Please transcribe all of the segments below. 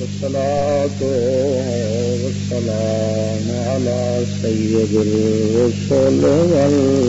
والصلاة والسلام على سيد الرسل والأنبياء.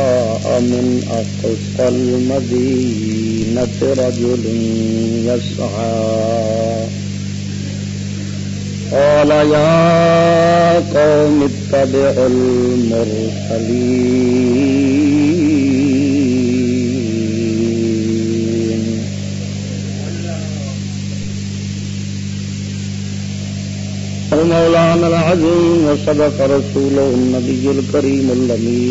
من أقصى المدينة رجل يسعى. قال، يا قوم، اتبعوا المرسلين. مولانا العظيم، وصدق رسوله النبي الكريم الأمين.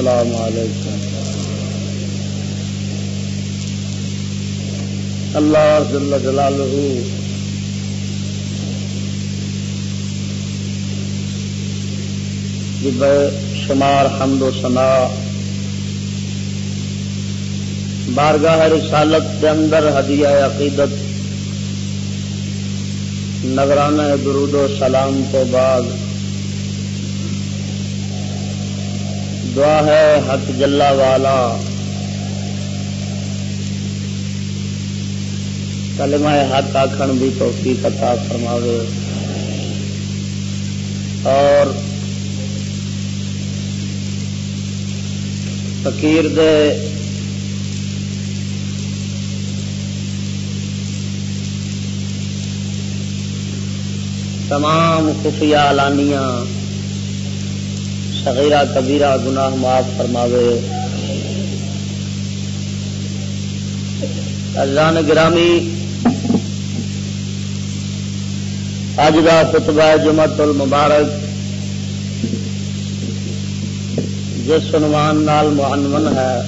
السلام علیکم۔ اللہ جل جلالہ۔ جی کی بے شمار حمد و ثنا۔ بارگاہ رسالت کے اندر ہدیہ عقیدت۔ نگرانہ درود و سلام تو بعد۔ دعا ہے، حق جلا والا۔ کلمہ حق آخن بھی توفیق عطا فرماوے۔ اور فقیر دے تمام خفیہ لانیاں صغیرہ، کبیرہ، گناہ معاف فرماوے۔ ازان گرامی۔ اج کا خطبہ جمعت المبارک۔ جس عنوان نال معنون ہے۔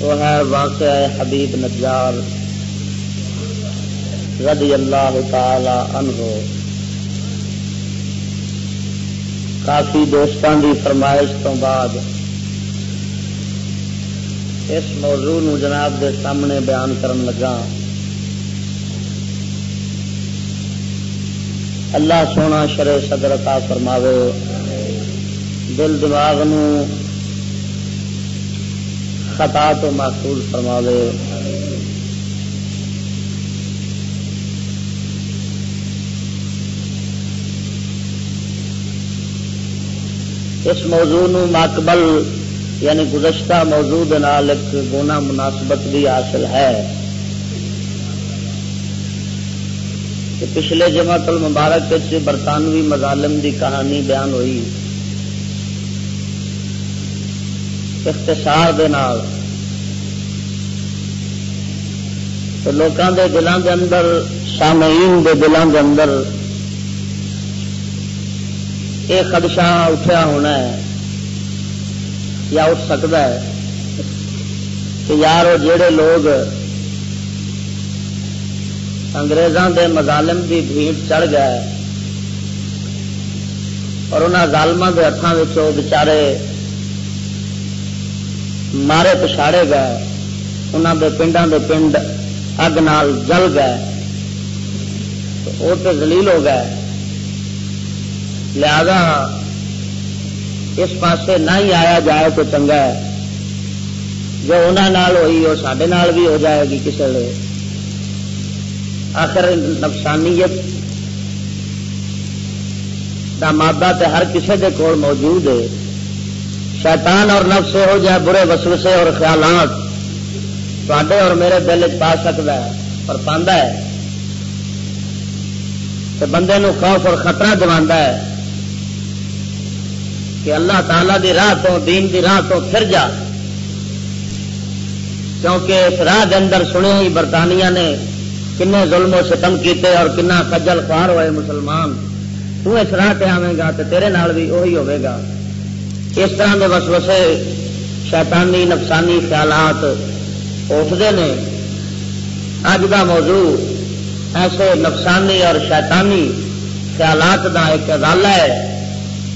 وہ ہے واقعہ حبیب نجار۔ رضی اللہ تعالی عنہ۔ کافی دوستان دی فرمائش تو بعد اس موضوع نو جناب دے سامنے بیان کرن لگا۔ اللہ سونا شرے صدر عطا فرماوے۔ دل دماغ نو خطا تو محفوظ فرماوے۔ اس موضوع نو ماقبل یعنی گزشتہ موضوع نال ایک گونا مناسبت بھی حاصل ہے۔ کہ پچھلے جماعت المبارک برطانوی مظالم دی کہانی بیان ہوئی۔ اختصار دے نال۔ تو لوگوں دے دلوں دے اندر، سامعین دے دلوں دے اندر یہ خدشہ اٹھا ہونا ہے، یا اٹھ سکتا ہے۔ کہ یار وہ جڑے لوگ انگریزوں دے مظالم کی بھیڑ چڑھ گئے اور انہوں ظالموں کے ہاتھوں بچارے مارے پچھاڑے گئے انہوں دے پنڈوں دے پنڈ اگ نال جل گئے وہ تو زلیل ہو گئے لہذا اس پاسے نہ ہی آیا جائے تو چنگا ہے۔ جو انہوں ہوئی، وہ سڈے بھی ہو جائے گی کسی لیے آخر نفسانیت کا مادہ تے ہر کسی کے کول موجود ہے۔ شیطان اور نفس ہو جائے برے وسوسے اور خیالات تے اور میرے دل چ پا سکتا ہے اور پہ تو بندے نو خوف اور خطرہ دوا ہے۔ کہ اللہ تعالی دی راہ تو، دین دی راہ تو پھر جا۔ کیونکہ اس راہ کے اندر سنے ہی برطانیہ نے کن ظلم و ستم کیتے اور کنا کجل خوار ہوئے مسلمان۔ تو اس راہ تے آئے گا تو تیرے نال بھی وہی ہوے گا۔ اس طرح کے وسوسے شیطانی، نفسانی خیالات اٹھتے ہیں اج کا موضوع ایسے نفسانی اور شیطانی خیالات کا ایک ادالا ہے۔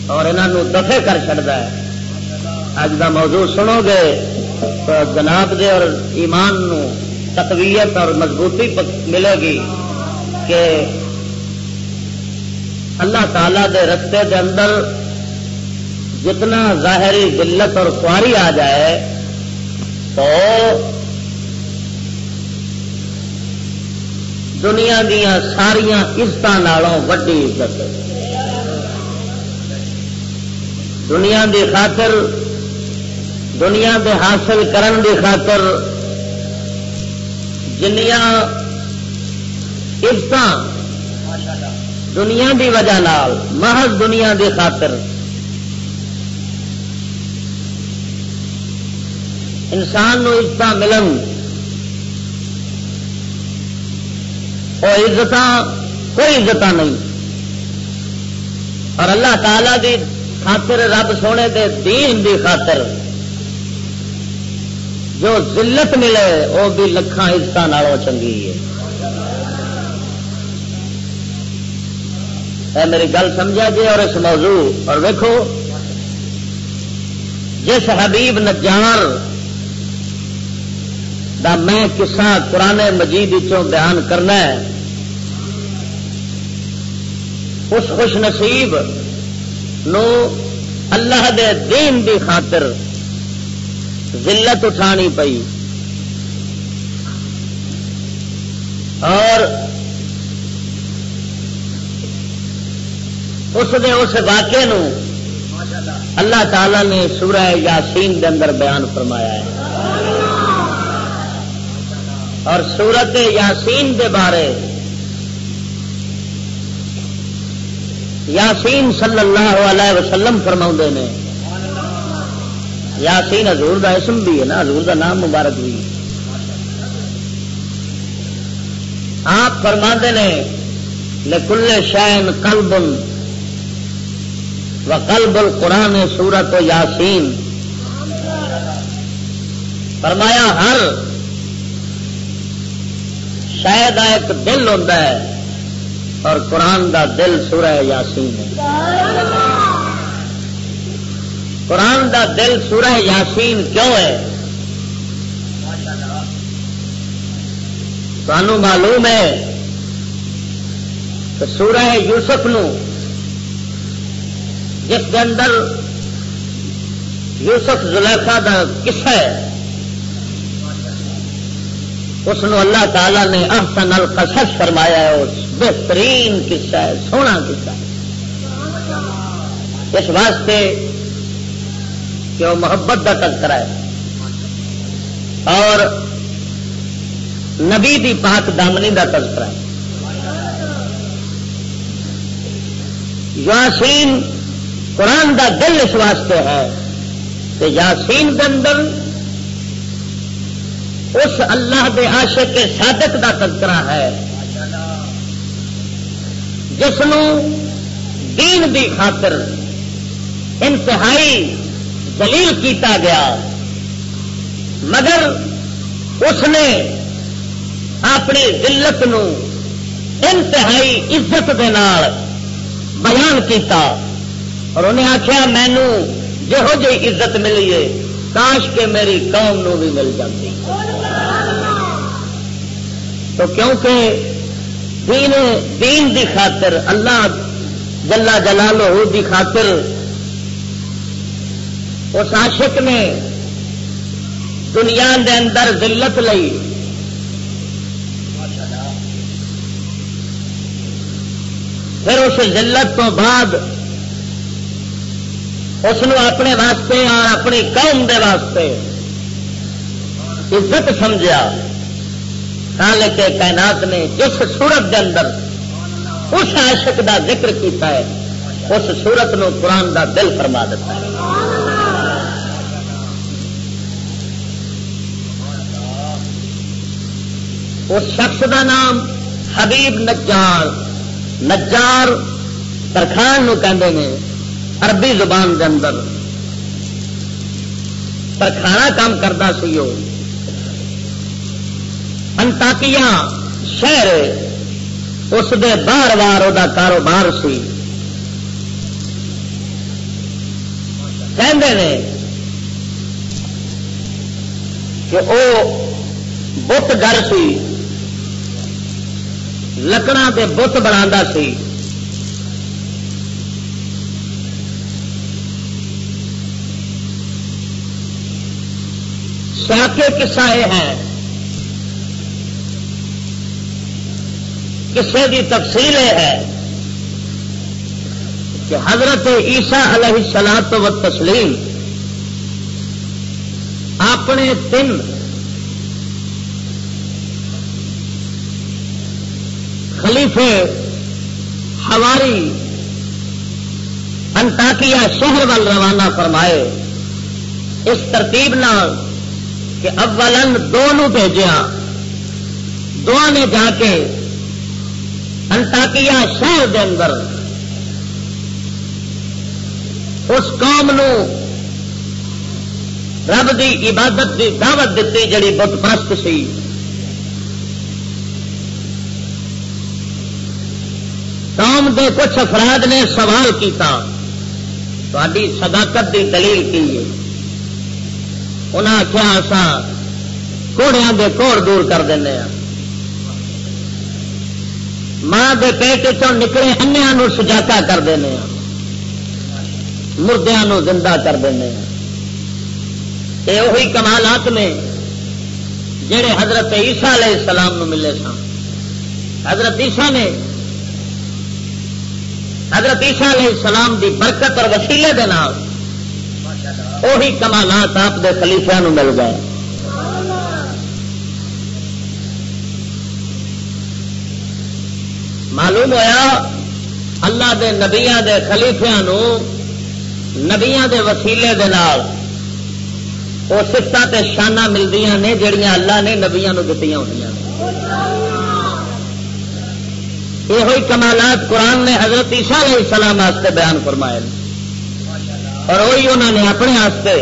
اور انہوں دفے کر چڑتا ہے۔ اج کا موضوع سنو گے تو جناب دے اور ایمان نو تقویت اور مضبوطی ملے گی کہ اللہ تعالی دے رستے دے اندر جتنا ظاہری ذلت اور خواری آ جائے تو دنیا دیا ساریا عزت وڈی عزت دنیا دی خاطر، دنیا دے حاصل کرن دی خاطر جنیا عزت دنیا دی وجہ نال، محض دنیا دی خاطر۔ انسان نو عزت ملن وہ عزت کوئی عزت نہیں۔ اور اللہ تعالی دی خاطر رب سونے دے دین دی خاطر جو ذلت ملے وہ بھی لکھان عزت چنگی ہے۔ اے میری گل سمجھا جی اور اس موضوع، اور دیکھو جس حبیب نجار دا میں کسا قرآن مجید بیان کرنا ہے، اس خوش نصیب نو اللہ دے دین دی خاطر ذلت اٹھانی پئی۔ اور اس دے اس واقعے نو اللہ تعالی نے سورہ یاسین دے اندر بیان فرمایا ہے۔ اور سورت یاسین دے بارے یاسین صلی اللہ علیہ وسلم فرما نے۔ یاسین حضور دا اسم بھی ہے نا، حضور دا نام مبارک بھی۔ آپ فرما نے، لکل شائن کلب و کلب قرآن سورت و یاسین۔ فرمایا، ہر شاید ایک دل ہوتا ہے۔ اور قرآن دا دل سورہ یاسین ہے۔ قرآن دا دل سورہ یاسین کیوں ہے؟ سانو معلوم ہے کہ سورہ یوسف نو جس کے اندر یوسف زلیخا کا قصہ ہے، اس اللہ تعالی نے احسن القصص فرمایا ہے، اس بہترین قصہ ہے، سونا قصہ ہے۔ اس واسطے کہ وہ محبت کا تذکرہ ہے۔ اور نبی دی پاک دامنی کا تذکرہ ہے۔ یاسین قرآن دا دل اس واسطے ہے کہ یاسین کے اندر اس اللہ دے عاشق کے صادق دا تذکرہ ہے۔ جس دین دی خاطر انتہائی دلیل کیتا گیا، مگر اس نے اپنی ذلت نو انتہائی عزت دے نال بیان کیتا اور انہیں آخیا مینو جہو جی عزت ملی ہے، کاش کے میری قوم نو بھی مل جاتی۔ تو کیونکہ دین دین دی خاطر، اللہ جلا جلالہ دی خاطر اس عاشق نے دنیا دے اندر ذلت لئی۔ پھر اس ذلت تو بعد اس اپنے واسطے اور اپنی قوم دے واسطے عزت سمجھا خالق کائنات نے جس سورت دے اندر اس عاشق دا ذکر کیتا ہے، اس سورت نو قرآن دا دل فرما دیتا ہے۔ اس شخص دا نام حبیب نجار نجار ترخان نو کہندے نے عربی زبان دے اندر۔ ترخانہ کام کرتا سی وہ انتاکیا شہر اس دے بار بار وہ کاروبار سی۔ کہ وہ بت گھر سی۔ لکڑا کے بت بنا سی۔ ساکے کسا یہ ہے۔ کسے کی تفصیل یہ ہے کہ حضرت عیسا علیہ سلام تو و تسلیم اپنے تین خلیفے ہواری انتاکیا شہر وال روانہ فرمائے، اس ترتیب کہ اولن دو بھیجا دونوں نے جا کے انتاکیا شہر دے اندر۔ اس قوم نو رب دی عبادت دی دعوت دیتی جڑی بت پرست سی۔ قوم دے کچھ افراد نے سوال کیتا تاری صداقت دی دلیل کی انہیں آخیا آسا گھوڑیا کے کوڑ دور کر دینا ہاں۔ ماں کے پیٹ چ نکلے انیا سجاتا کر دینا مردیا زندہ کر دینا یہ وہی کمالات نے جڑے حضرت عیسیٰ علیہ السلام نو ملے سن۔ حضرت عیسیٰ نے حضرت عیسیٰ علیہ السلام دی برکت اور وسیلے دے نال وہی کمالات آپ دے خلیفیا مل گئے۔ معلوم ہوا اللہ دے نبیا دے خلیفیا نبیا دے وسیلے دے نال وہ سفت شانہ ملتی نے جڑیاں اللہ نے نبیا دیتی ہوئی یہ ہوئی کمالات قرآن نے حضرت عیسیٰ علیہ السلام واسطے بیان فرمائے اور وہی انہوں نے اپنے ہاستے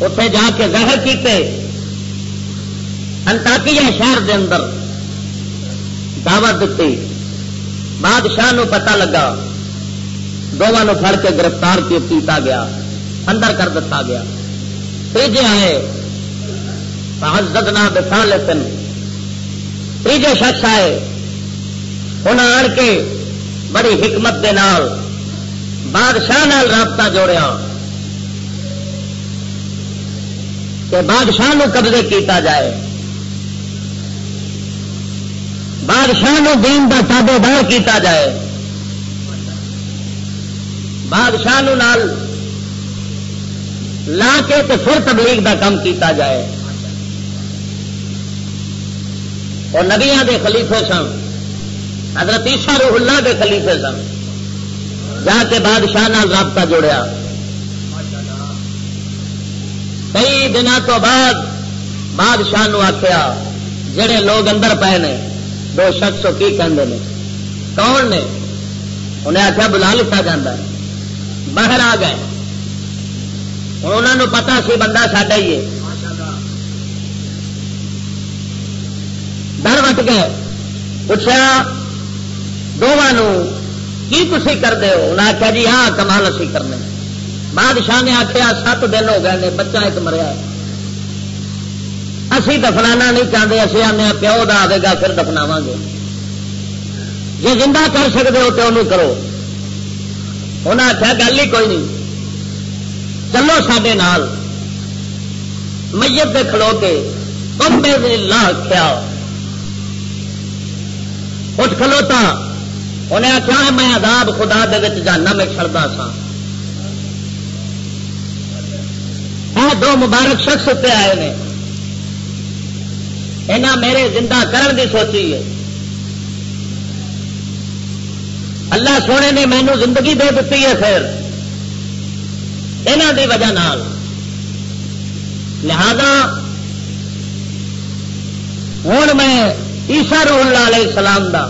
اتے جا کے ظاہر کیتے۔ انتاکیا شہر دے اندر دعوت دیتی بادشاہ نو پتا لگا۔ دونوں فر کے گرفتار کیتا گیا؟ اندر کر دتا گیا۔ تیجے آئے۔ حضرت نہ بسا لیتے تیجے شخص آئے۔ انہیں آن کے بڑی حکمت دے نال بادشاہ نال رابطہ جوڑیا۔ کہ بادشاہ نو قبضے کیتا جائے۔ بادشاہ نو دین کا تابے دار کیتا جائے۔ بادشاہ نو نال لا کے تو پھر تبلیغ کا کام کیتا جائے۔ اور نبیا دے خلیفے سن، حضرت عیسیٰ روح اللہ کے خلیفے سن۔ جا کے بادشاہ نال رابطہ جوڑیا۔ کئی دن تو بعد بادشاہ آخیا جڑے لوگ اندر پے نے دو شخص کی کہتے ہیں کون نے؟ انہیں آخیا بلا لتا جا باہر آ گئے۔ ہوں انہوں پتا سی بندہ ساڈا ہی ہے۔ ڈر وٹ گئے۔ پوچھا دونوں کی تھی کرتے ہو؟ انہیں آخیا جی ہاں کمال اسی کرنے۔ بادشاہ نے آخیا سات دن ہو گئے بچہ ایک مریا اسی دفنانا نہیں چاہتے، اسی آنے پیو دا آئے گا، پھر دفناو گے۔ جی زندہ کر سکتے ہو تو انہوں کرو۔ انہیں آخیا گل ہی کوئی نہیں۔ چلو سڈے نال۔ میت دے کھلو کے کمبے دے لا کیا اٹھ کھلوتا انہیں آخیا میں عذاب خدا دے جانا میں چڑھتا سا دو مبارک شخص اتنے آئے نے۔ یہاں میرے زندہ کرن دی سوچی ہے۔ اللہ سونے نے مینو زندگی دے دیتی ہے پھر۔ یہاں دی وجہ نال۔ لہذا ہوں میں عیسا رول علیہ السلام دا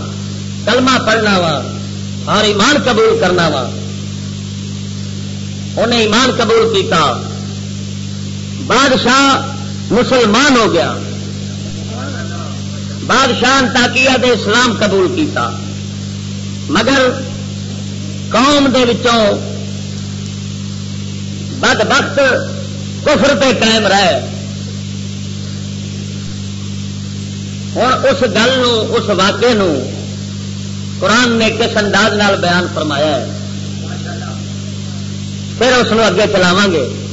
کلمہ پڑھنا وا اور ایمان قبول کرنا وا۔ انہیں ایمان قبول کیتا۔ بادشاہ مسلمان ہو گیا۔ بادشاہ تاکیا دے اسلام قبول کیتا۔ مگر قوم دے وچوں بد وقت کفر پہ قائم رہے۔ ہوں اس گل اس واقعے نو قرآن نے کس انداز نال بیان فرمایا ہے۔ پھر اس اگے چلاو گے۔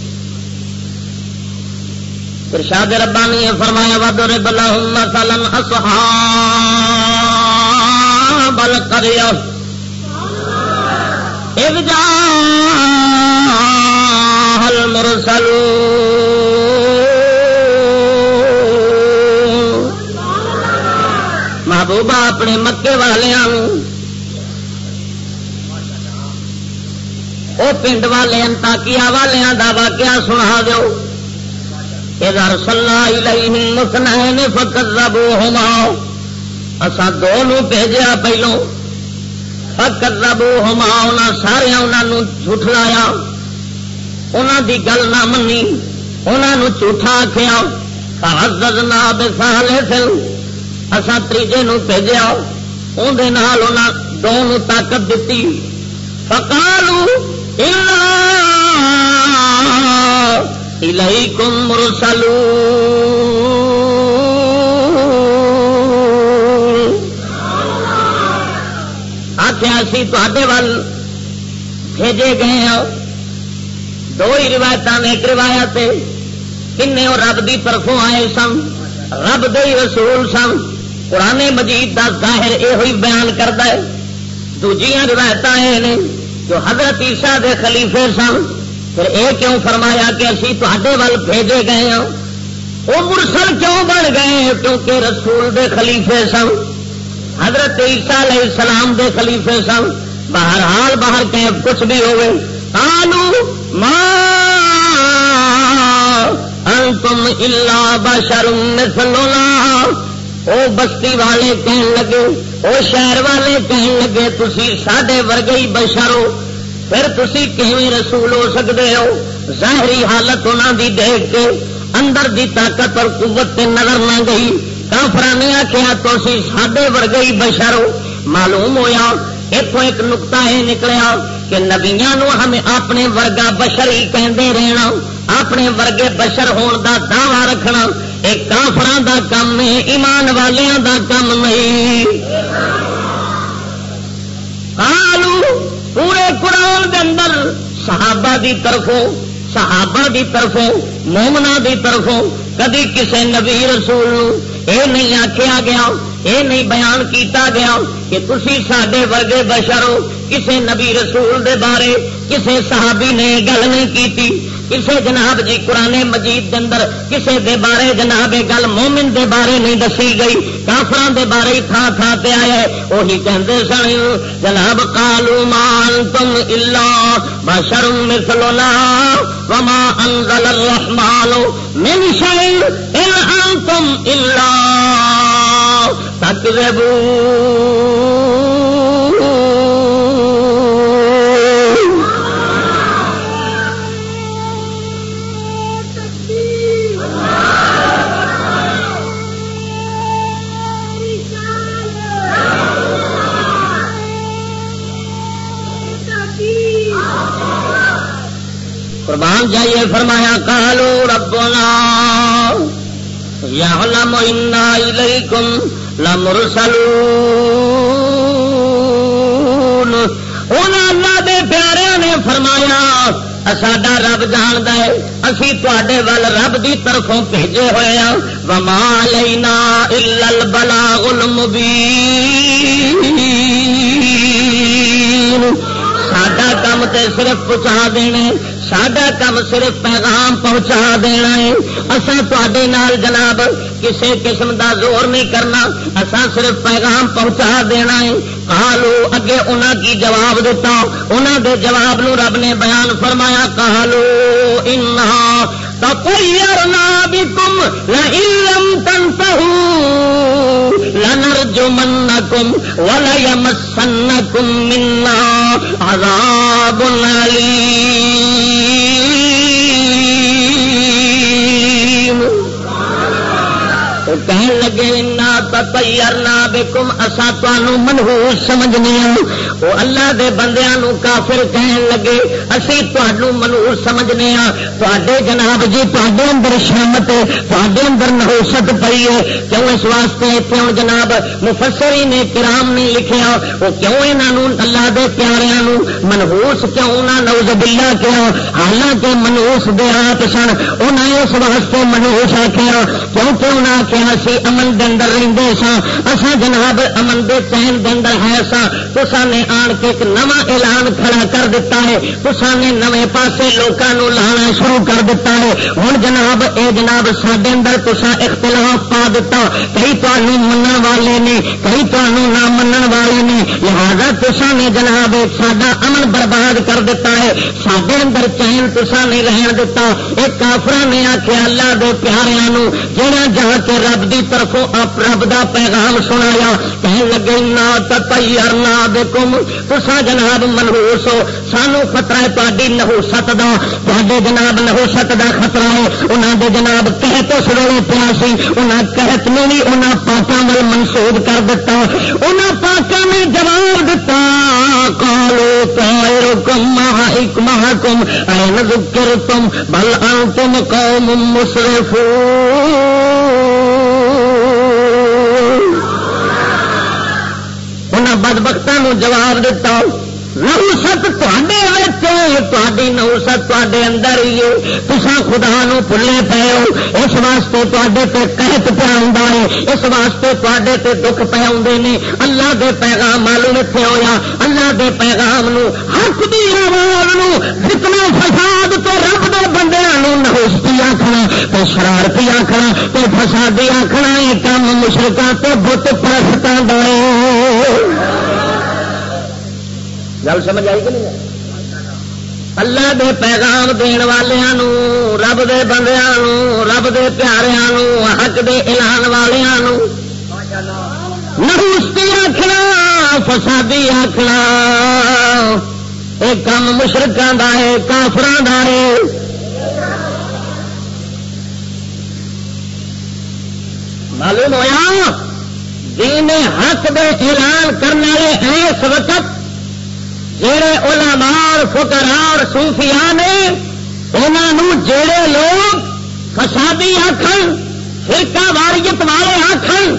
ارشاد ربانی نے فرمایا ودر بلا مثلا اصحاب القريه اذ جاء المرسلون۔ محبوبہ اپنے مکے والوں وہ پنڈ والے تاکیا والوں کا واقعہ سنا دو ادھر فکر ربو اسا دو نو پہلو. فکر ربو ہوما انہوں سارے انہوں جھٹلایا انہوں دی گل نہ منی انہوں جھوٹا آخیا حضرت نہ بسالے سل اسا تیجے نو بھیجا اندر دو نو طاقت دیتی فکالو الیکم مرسلون آخیا سی تے ول بھیجے گئے ہوں دو ہی روایت نے، ایک روایت کن رب دی طرفوں آئے سن، رب دے رسول سن۔ قرآن مجید دا ظاہر یہ بیان کرتا ہے۔ دوجیاں روایت یہ جو حضرت عیسیٰ دے خلیفے سن۔ پھر یہ کیوں فرمایا کہ اسی تے ول بھیجے گئے ہوں وہ مرسل کیوں بن گئے کیونکہ رسول دے خلیفے سن، حضرت عیسیٰ علیہ السلام دے خلیفے سن۔ باہر حال باہر کہ کچھ بھی ہوئے۔ آلو ماں تم الا بشرم مثلنا۔ او بستی والے کہن لگے، او شہر والے کہن لگے تھی سڈے ورگے ہی بشرو پھر تھی کیون رسول ہو سکتے ہو؟ ظاہری حالت انہوں دی دیکھ کے اندر دی طاقت اور قوت تے نظر نہ گئی۔ کافر نے آخیا تو سڈے ورگئی بشرو معلوم ہویا اتو ایک نقتا یہ نکلیا کہ نبیا ہمیں اپنے ورگا بشر ہی کہتے رہنا، اپنے ورگے بشر ہون دا دعوی رکھنا ایک کافران دا کم ہے، ایمان والوں دا کم نہیں۔ آلو پورے قرآن دے اندر صحابہ دی طرفوں، صحابہ دی طرفوں مومنا دی طرفوں کدی کسے نبی رسول اے نہیں آخیا گیا، اے نہیں بیان کیتا گیا کہ تھی سڈے ورگے بشرو کسے نبی رسول دے بارے، کسے صحابی نے گل نہیں کیتی۔ کسے جناب جی قرآن مجید دے اندر، کسے دے بارے جناب گل مومن دے بارے نہیں دسی گئی کافران دے بارے تھان تھان پہ آیا وہی کہتے سن، جناب کالو مان تم الا بشر مثلنا وما انزل الرحمن من شيء ان انتم الا تكذبون قربان جائیے، فرمایا کالو ربنا، یعلم انا الیکم لمرسلون۔ انہاں اللہ دے پیاریاں نے فرمایا ساڈا رب جاندا ہے، اسی ول رب دی طرفوں بھیجے ہوئے ہاں۔ وما لینا الا البلاغ المبین۔ ساڈا کم تے صرف پہنچا دینے۔ سڈا کم صرف پیغام پہنچا دینا ہے۔ اصا تے جناب کسی قسم دا زور نہیں کرنا۔ اصل صرف پیغام پہنچا دینا ہے۔ کہالو اگے انہوں کی جواب دیتا انہوں دے جواب نو رب نے بیان فرمایا کالو بكم لئن تنتهوا لنرجمنكم وليمسنكم منا عذاب أليم کہن لگے نہ بےکم اصا تمہوں منہوس سمجھنے وہ اللہ دے بندیاں نو کافر کہن لگے، اسی تمہوں منہوس سمجھنے ہاں تے جناب جی تے اندر شامت تے اندر نہوست پی ہے۔ کیوں اس واسطے اتنے ہوں جناب مفسری نے کرام نے لکھیا؟ وہ کیوں یہاں اللہ دے پیاریاں نو منہوس کیوں نہ نوز بلا کیا؟ حالانکہ منہوس دے ہاتھ سن انہیں اس واسطے منہوس آخیا کیوں کیوں نہ سی امن دندر رہتے سا اصا جناب امن دے چین دندر ہے سا تسا نے آن کے ایک نواں اعلان کھڑا کر دیتا ہے۔ تسا نے نوے پاسے لوگوں لانا شروع کر دیتا ہے۔ ہوں جناب، اے جناب سڈے اندر تسا اختلاف پا دیتا۔ کئی تمہیں من والے نے، کئی تمہوں نہ من والے نے۔ لہذا تسا نے جناب سڈا امن برباد کر دیتا ہے۔ سڈے اندر چین تسا نہیں رہن دتا ایک کافر نے آخیا اللہ دے پیاروں جہاں جا کے رب دی طرفوں رب دا پیغام سنایا کہنے لگے، نہ تیار نہ دیکھو بےکم تسا جناب منہوس ہو سانو خطرہ ہے تاری نہوست دا تے جناب نہوست دا خطرہ ہے انہوں دے جناب کہت اس ویلے پیا سی انہیں کہت نے بھی انہیں پاکوں وال منسوخ کر دیتا انہیں پاکوں نے جواب دیتا کالو پیر کم ایک محکم این ذکر تم بل انتم قوم مسرفون انہیں بد بختوں جواب دیتا نوست تے نوست تے اندر ہی ہے۔ تصا خدا نو پلے پے ہو۔ اس واسطے تے قحط پہ ہے۔ اس واسطے تے دکھ پہ آدھے نے اللہ دے پیغام معلوم اتنے ہوا اللہ دے پیغام نو حق دی آواز نو جتنا فساد تو رب دے بندے نوستی آخنا تو شرارتی آخنا تو فسادی آخنا یہ کام مشرقہ تو بت پرستوں دے۔ گل سمجھ آئی کہ نہیں اللہ دے پیغام دین والوں رب دے بندیاں رب دے پیاروں حق دے اعلان والوں نہوستی آخنا فسادی آخنا یہ کام مشرقوں کا ہے کافران کا ہے۔ معلوم ہوا دین حق دے اعلان کرنے والے اس وقت جڑے علماء فکرار صوفیاء نے انہوں جڑے لوگ فسادی آخر فرقہ واریت والے آخر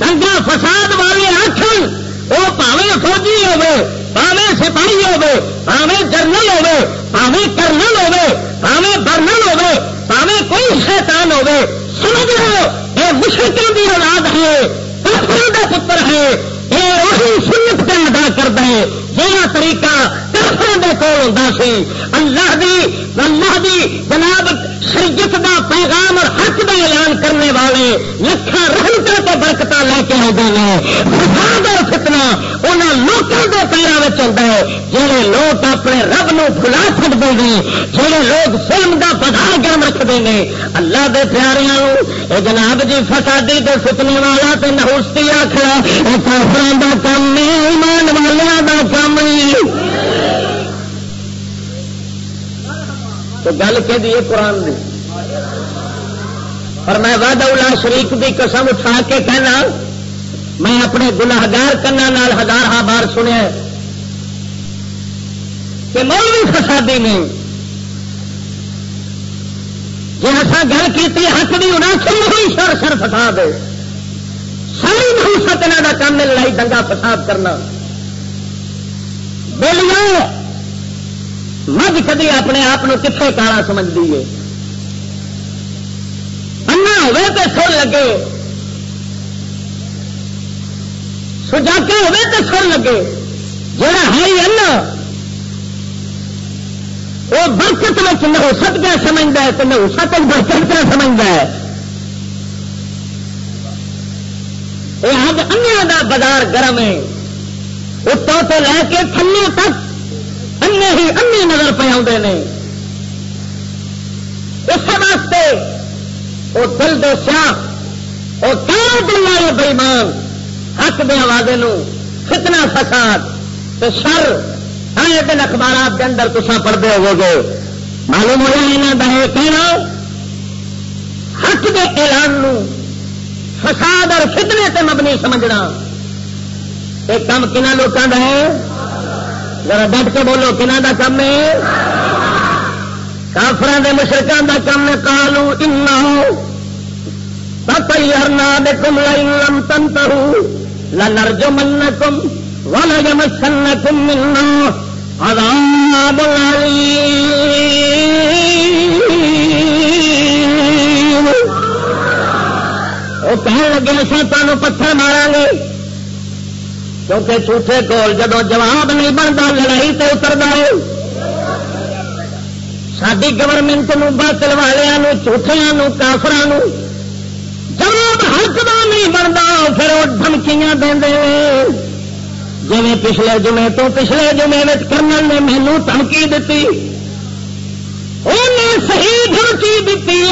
دنگا فساد والے آخر وہ پاوے فوجی ہوے پاوے سپاہی ہوے پاوے جرنل ہوے پاوے کرنل ہوے پاوے برنل ہوے پاوے کوئی شیطان ہوے سمجھ لو یہ مشرقوں کی اولاد ہے پتر ہے یہ وہی سنت کا ادا کرتا ہے جہاں طریقہ کافر کول ہوتا سی اللہ دی اللہ دی جناب شریعت دا پیغام اور حق دا اعلان کرنے والے لکھا رحمت تو برکت لے کے آتے ہیں فساد اور فتنا انہوں لوگوں کے پیروں میں چلتا ہے جہے لوگ اپنے رب نو بلا چڑتے ہیں جہے لوگ فلم کا پدار گرم رکھتے ہیں اللہ دے پیاروں جناب جی فسادی تو فتنے والا تو نہوستی آخر کافران کا کام ایمان والوں کا کام نہیں۔ تو گل کہ دیے قرآن دی۔ اور میں اولا شریف کی قسم اٹھا کے کہنا، میں اپنے گناگار کنا ہزار ہاں بار سنیا کہ مولوی فسادی نے جی اصا گل کی حق بھی انہیں سن سر سر فسا دے۔ ساری نہیں سکنا کا کام لڑائی دنگا فساد کرنا۔ بولیاں مجھ کدی اپنے آپ کتنے کالا سمجھتی ہے انا ہوے تو سر لگے۔ سجاکے ہوے تو سر لگے۔ جڑا ہے انا، وہ برکت میں نہوست کیا سمجھتا ہے تو نہوست برکت کیا سمجھتا ہے؟ یہ اب انیا کا بازار گرم ہے۔ اتوں تو لے کے تھلے تک انے ہی انی نظر پہ آتے ہیں اس واسطے وہ دل دے سیاح وہ کہاں دل والے بےمان حق دے آوازے فتنا فساد تو شر ہر دن اخبارات کے اندر تصا پڑھتے ہو گے۔ معلوم ہوا یہاں کا کہنا، حق کے اعلان فساد اور فتنے سے مبنی سمجھنا۔ ایک کام کن لوگوں کا ہے؟ ذرا ڈٹ کے بولو کنہ کا کم ہے؟ کافر کے مشرقوں کا کم ہے کالو ان پتہ دے کم لم تن لر جو من کم ول جم سن کم ملنا عذاب وہ کہنے لگے اصل تمہیں پتھر مارا گے کیونکہ جھوٹے کول جب جواب نہیں بنتا لڑائی تو اترتا ہے ساری گورنمنٹ باطل والوں جھوٹیا کافران جواب حق کا نہیں بنتا پھر وہ دھمکیاں دے جی پچھلے جمعے تو پچھلے جمعے کرنل نے مینو دھمکی دیتی انہیں صحیح دھمکی دیتی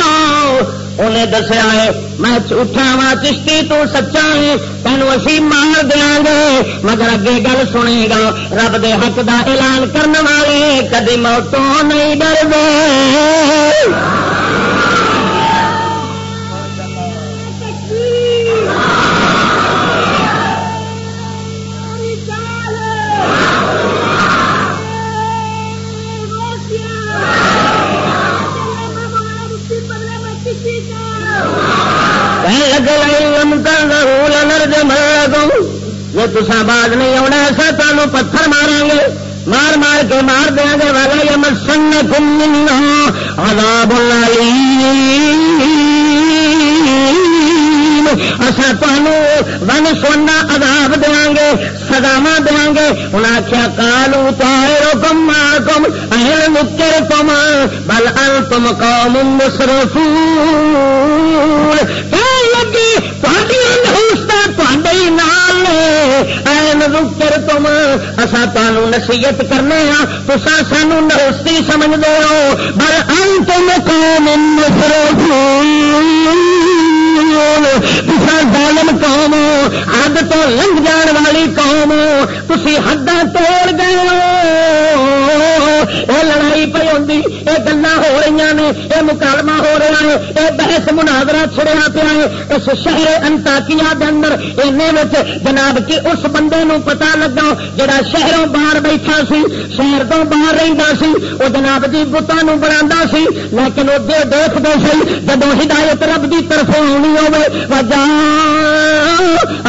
انہیں دسیا ہے، میں جھوٹا وا چشتی تو سچا ہے تینوں اسی مار دیا گے مگر اگے گل سنے گا رب دے حق دا اعلان کرنے والے کدی موتوں نہیں ڈر دے جی تسا باز نہیں آنا ایسا تمہیں پتھر مارا گے مار مار کے مار دیا گے والا یا مسن کم آداب اصا تمہوں ون سونا عذاب دیا گے سداوا دیا گے انہیں آخیا کالو تارو کم کم اہل مکر تم بل ان تم قوم مصرف لگی تم اصا تمہوں نصیحت کرنے ہاں تو سانو نروستی سمجھ دو بل ان تم قوم مصرف ظالم قوم حد تو لنگ جان والی قوم تھی حداں توڑ گئے یہ لڑائی پی ہوتی یہ گلا ہو یہ مکالمہ ہو رہا ہے یہ بحث مناظرہ چھڑیا پیا ہے اس شہر انتاکیا کے اندر جناب کی اس بندے نو پتا لگا جڑا شہروں باہر بیٹھا سی شہر تو باہر رہتا سی وہ جناب جی بتان بنا سی، لیکن وہ دیکھتے سی جب ہدایت رب کی طرف آنی ہوے وجہ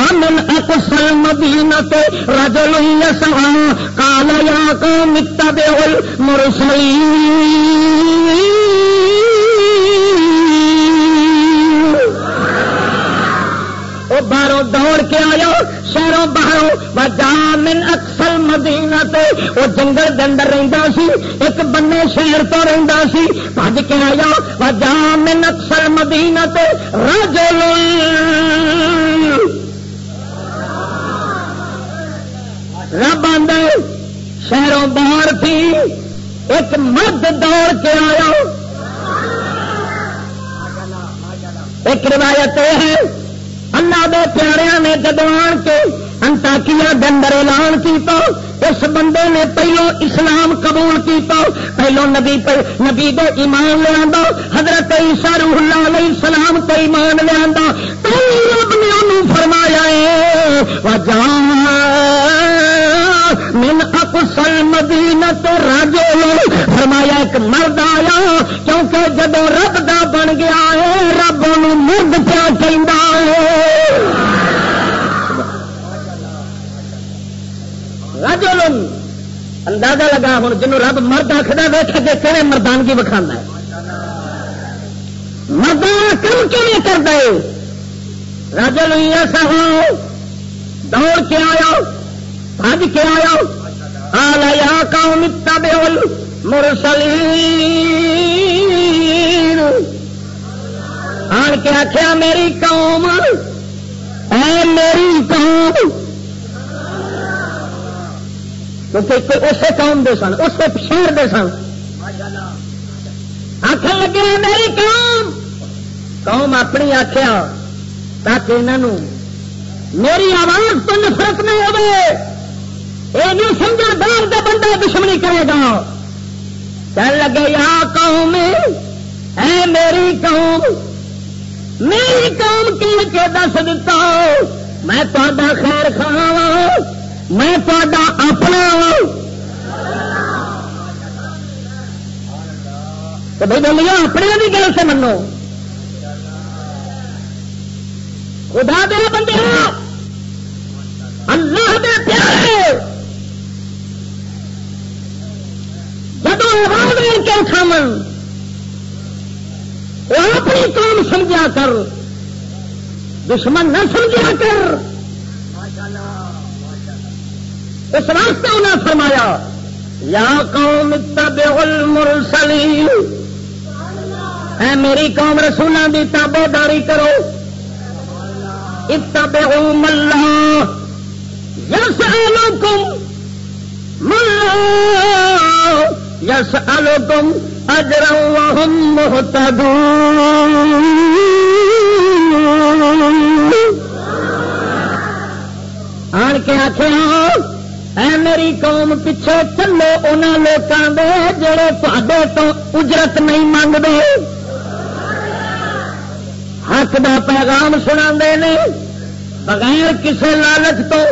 امن اکسل مدینت رجل یسعا قال یا قوم اتبعوا وہ باہروں دوڑ کے آیا شہروں باہروں۔ وجہ من اکسل مدینہ تے وہ جنگل اندر رہندا سی، ایک بنے شہر تو رہندا سی۔ بھج کے آیا وجہ من اکسل مدینہ تے رجل رب آدھے شہروں باہر تھی، ایک مرد دوڑ کے آیا۔ ایک روایت یہ ہے اللہ دے پیاریا نے جدو آن کے انتاکیا دندر اعلان کیتا، اس بندے نے پہلو اسلام قبول کیتا، پہلو نبی نبی دے ایمان لیا حضرت عیسیٰ روح اللہ علیہ السلام تے ایمان لیا رب نے انہوں فرمایا ہے من اقصل مدینت راجو فرمایا، ایک مرد آیا، کیونکہ جب رب دا بن گیا ہے، رب ان مرد پیا کہ اندازہ لگا ہوں جنوب رب مرد آخر ویٹ کے کہڑے مردانگی وکھا ہے۔ مردان کم کیوں کر دے راجا لوئی ایسا ہو، دوڑ کے آیا بج کے آیا؟ آیا کام متا بےول مرسلی آن کے آخیا میری قوم، اے میری قوم۔ کیونکہ اسے قوم دے سن اسے شہر دے سن۔ آخر لگے میری قوم۔ قوم اپنی آخیا تاکہ انہوں میری آواز تو بندہ دشمنی کرے گا۔ چل لگے، یا قوم، اے میری قوم میری قوم کے دس دتا میں تا خیر خواہ میں تا اپنا تو بھائی بولیا اپنے بھی گل سے منو۔ خدا دے بندے اللہ دے پیارے جب آواز مل اٹھاو وہ اپنی قوم سمجھا کر، دشمن نہ سمجھا کر۔ اس واسطے انہیں فرمایا، یا قوم اتبعوا المرسلین۔ اے میری قوم رسولوں کی تابے داری کرو۔ اتبعوا ملا۔ یسألکم ملا۔ یسألکم اجرا وهم مهتدون۔ آن کے آخر ہاں، اے میری قوم پیچھے چلو ان لوگوں دے جڑے تے تو اجرت نہیں منگتے حق دا پیغام سنا بغیر کسے لالچ تو،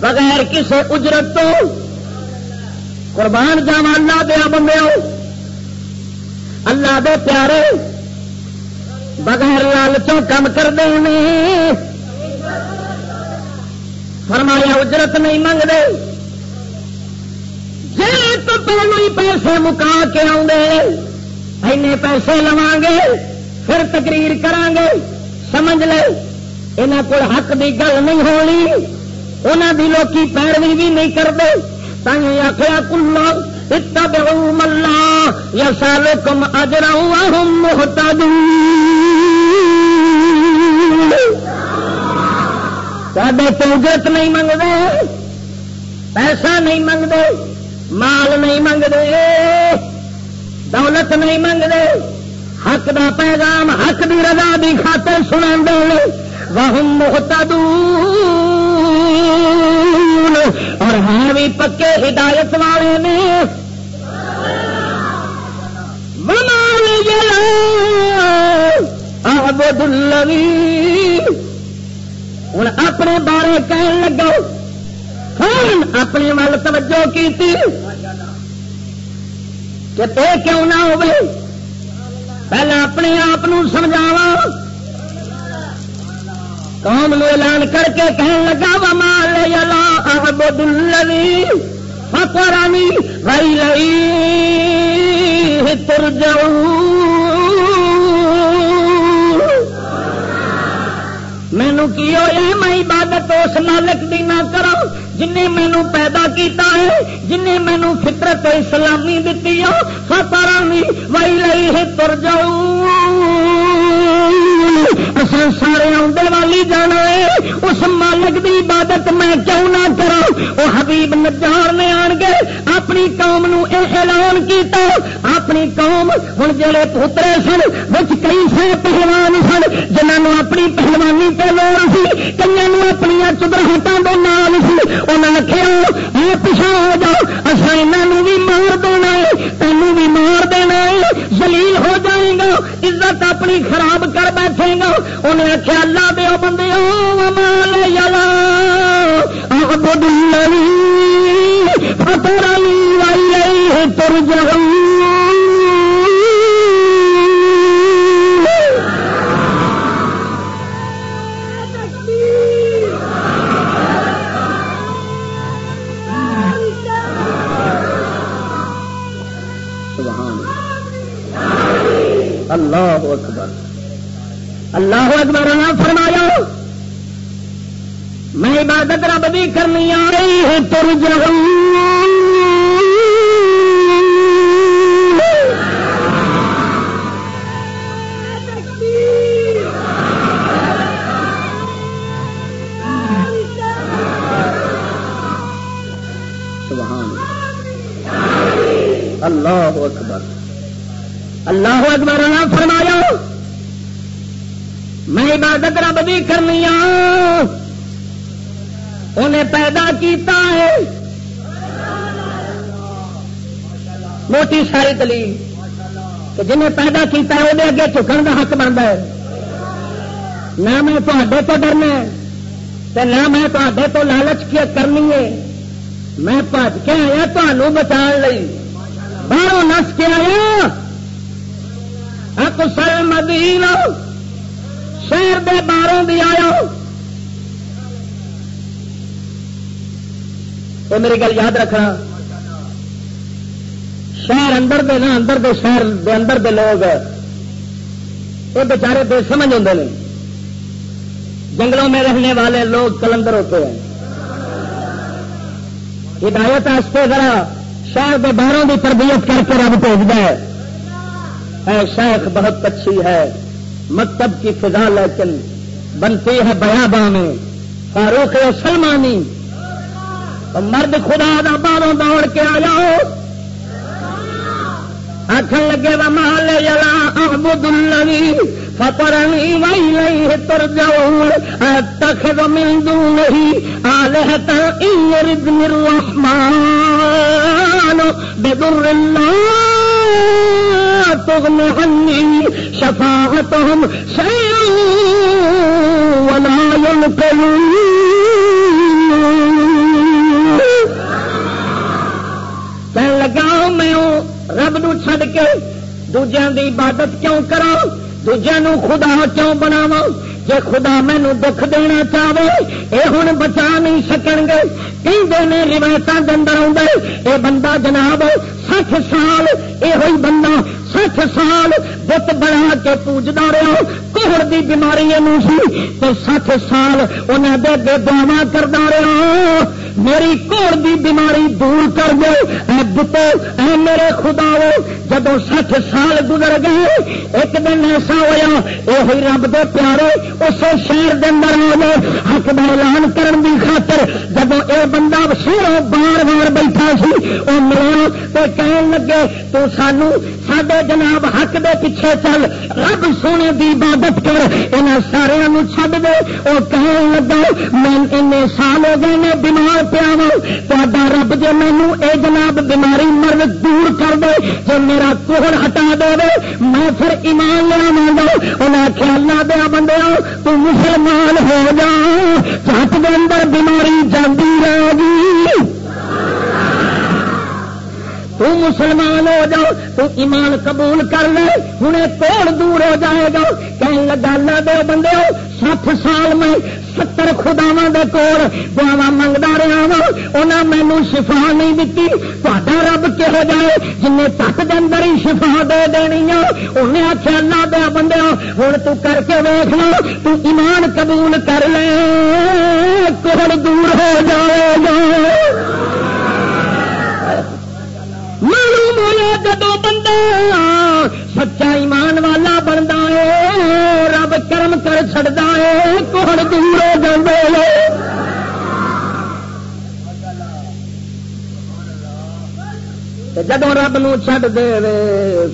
بغیر کسے اجرت تو قربان جاوا اللہ دیا بندے اللہ دے پیارے، بغیر لالچوں کم کر دے فرمایا، اجرت نہیں منگتے جی تو پہلو ہی پیسے مکا کے آنے پیسے لوا گے پھر تقریر کران گے سمجھ لے یہاں کو حق کی گل نہیں ہونی۔ انہوں کی لوکی پیروی بھی نہیں کرتے تھی آخیا کلا اتنا بہو ملا یا سالو کم اجرا محتا سڈے توجت نہیں منگتے، پیسہ نہیں منگتے، مال نہیں منگتے، دولت نہیں منگتے۔ حق دا پیغام، حق دی رضا دی خاطر سنا دے وہ محتا اور ہیں بھی پکے ہدایت والے نے۔ آبد الوی ہوں اپنے بارے کہن لگو فون اپنے ول توجہ کی کہ پہ کیوں نہ ہو پہلے اپنے آپ سمجھاوا قوم نو اعلان کر کے کہن لگا وا مال یلا احبد الذی فقرانی وی لئی ترجعون۔ مینو کی ہوئے میں عبادت اس مالک دی نہ کرا جن مینو پیدا کیتا ہے جن مینو فطرت اسلامی دیتی ہے فتارا وائی لئی ہے تر جاؤ اصل سارے آدھے والی جانا ہے۔ اس مالک دی عبادت میں کیوں نہ کرا وہ حبیب نجار نے آن کے اپنی قوم نو اعلان کیتا۔ اپنی قوم ہوں جڑے پوترے سن بچ کئی سو پہلوان سن جنہوں اپنی پہلوانی پہ لوڑ سی کئی اپنی چدرہٹوں کے نام سی۔ انہیں آخیا یہ پچھا ہو جاؤ اصل یہاں بھی مار دینا ہے، تینوں بھی مار دینا ہے زلیل ہو جائے گا عزت اپنی خراب کر بیٹھے نہ انہیں آخیا اللہ دیا بندے مال یلا عبد اللہ۔ فطر اللہ اکبر۔ اللہ اکبر نہ فرمایا، میں عبادت رب بھی کرنی آ رہی ہوں، تر اللہ۔ اکبر۔ اللہ اکبر نہ فرمایا میں عبادت رب بھی کرنی انہیں پیدا کیتا ہے. موٹی ساری دلیل. کہ جنہیں پیدا کیتا ہے وہ اگے چکن کا حق بنتا ہے. نہ میں تے تو ڈرنا نہ میں تے تو لالچ کی کرنی ہے. میں پج کے آیا تمہوں بچا لی باہروں نس کے آیا. سر مدین شہر دے باہروں بھی آیا تو میری گل یاد رکھنا۔ شہر اندر دے نا اندر دے شہر دے اندر دے لوگ یہ بچارے بے سمجھ ہوں جنگلوں میں رہنے والے لوگ کلندر ہوتے ہیں۔ ہدایت ذرا شہر کے باہروں کی تربیت کر کے رب بھیجتا ہے۔ اے شیخ، بہت اچھی ہے۔ مکتب کی فضا لیکن بنتی ہے بیاباں میں فاروق سلمانی۔ تو مرد خدا دا بالوں دوڑ کے آ جاؤ آخر لگے وا محل جلا ابد فطرني وإليه ترجعون أتخذ من دونه آلهة إن يردني الرحمن بضر الله تغن عني شفاعتهم شيئا ولا ينقلون. لگا میں رب نو چھڈ کے دوجیاں دی عبادت کیوں کرا دوجے خدا کیوں بناو جے خدا مینو دکھ دینا چاہے یہ ہوں بچا نہیں سکن گے کہیں روایتوں کے اندر یہ بندہ جناب سٹھ سال یہ بندہ سٹھ سال بت بنا کے پوجتا رہا کوہڑ کی بیماری سی، تو سٹھ سال انہیں دے دعوا کرتا رہا میری کوڑ کی بیماری دور کر دو اے بتو اے میرے خدا جب سٹھ سال گزر گئے، ایک دن ایسا ہوا یہ رب دے پیارے اس شہر دے اندر آ گئے۔ حق کا اعلان کرن دی خاطر جب اے بندہ سوروں بار بار بیٹھا سی وہ ملا تو کہن لگے، تو سانو سڈے جناب حق دے پیچھے چل، رب سونے دی عبادت کر یہاں سارے چڈ دے۔ وہ کہن لگا، میں سال ہو گئے نے بیمار پیا تا رب جی مینو اے جناب بیماری مرد دور کر دے جو میرا کوہڑ ہٹا دے میں پھر ایمان لیا گا انہیں آخیا اللہ دیا بندے تو مسلمان ہو جا چٹ کے اندر بیماری جاتی رہے گی تو مسلمان ہو جاؤ تو ایمان قبول کر لے ہوں توڑ دور ہو جائے گا کہیں لگا اللہ دے بندے ہو سات سال میں ستر خداوا دے کول دعوا منگتا رہا ہاں، وا انہیں مینو شفا نہیں دیتی تا رب کہہ جائے جن تک کے اندر ہی شفا دے دینی ہاں، انہیں آخیا اللہ دیا بندے ہوں تو کر کے ویخ لو تو ایمان قبول کر لے، کوڑ دور ہو جائے گا۔ معلوم ہوا جدو بندہ سچا ایمان والا بنتا ہے، رب کرم کر چڑتا ہے کوڑ دور ہو۔ جائے جب رب نو چڈ دے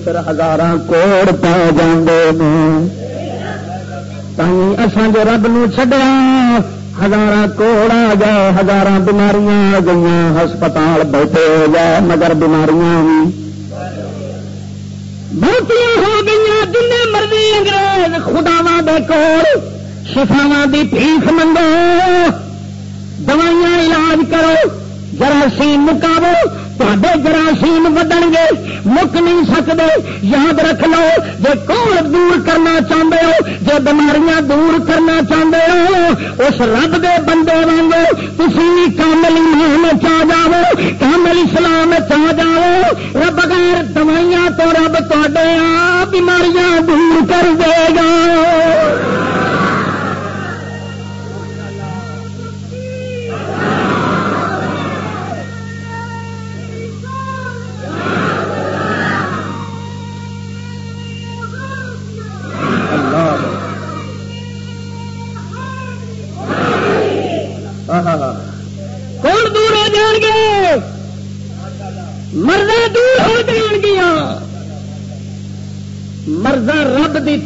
پھر ہزار کوڑ پا جاندے اسان جو رب نو چڈیا ہزار کوڑ آ گئے ہزار بیماریاں آ گئی ہسپتال بیٹھے ہو گئے مگر بیماریاں بہت ہو گئی جن مرضی انگریز خداوا دے کوڑ شفاوا دی پیس منگو۔ دوائیاں علاج کرو، جراثیم مکاو تے جراثیم ودن گے مک نہیں سکتے یاد رکھ لو جی کون دور کرنا چاہتے ہو جو بیماریاں دور کرنا چاہتے ہو اس رب دے بندے وانگو تھی کامل ایمان چاہ جاؤ کامل اسلام چاہ جاؤ رب غیر دوائیاں تو رب تے بیماریاں دور کر دے گا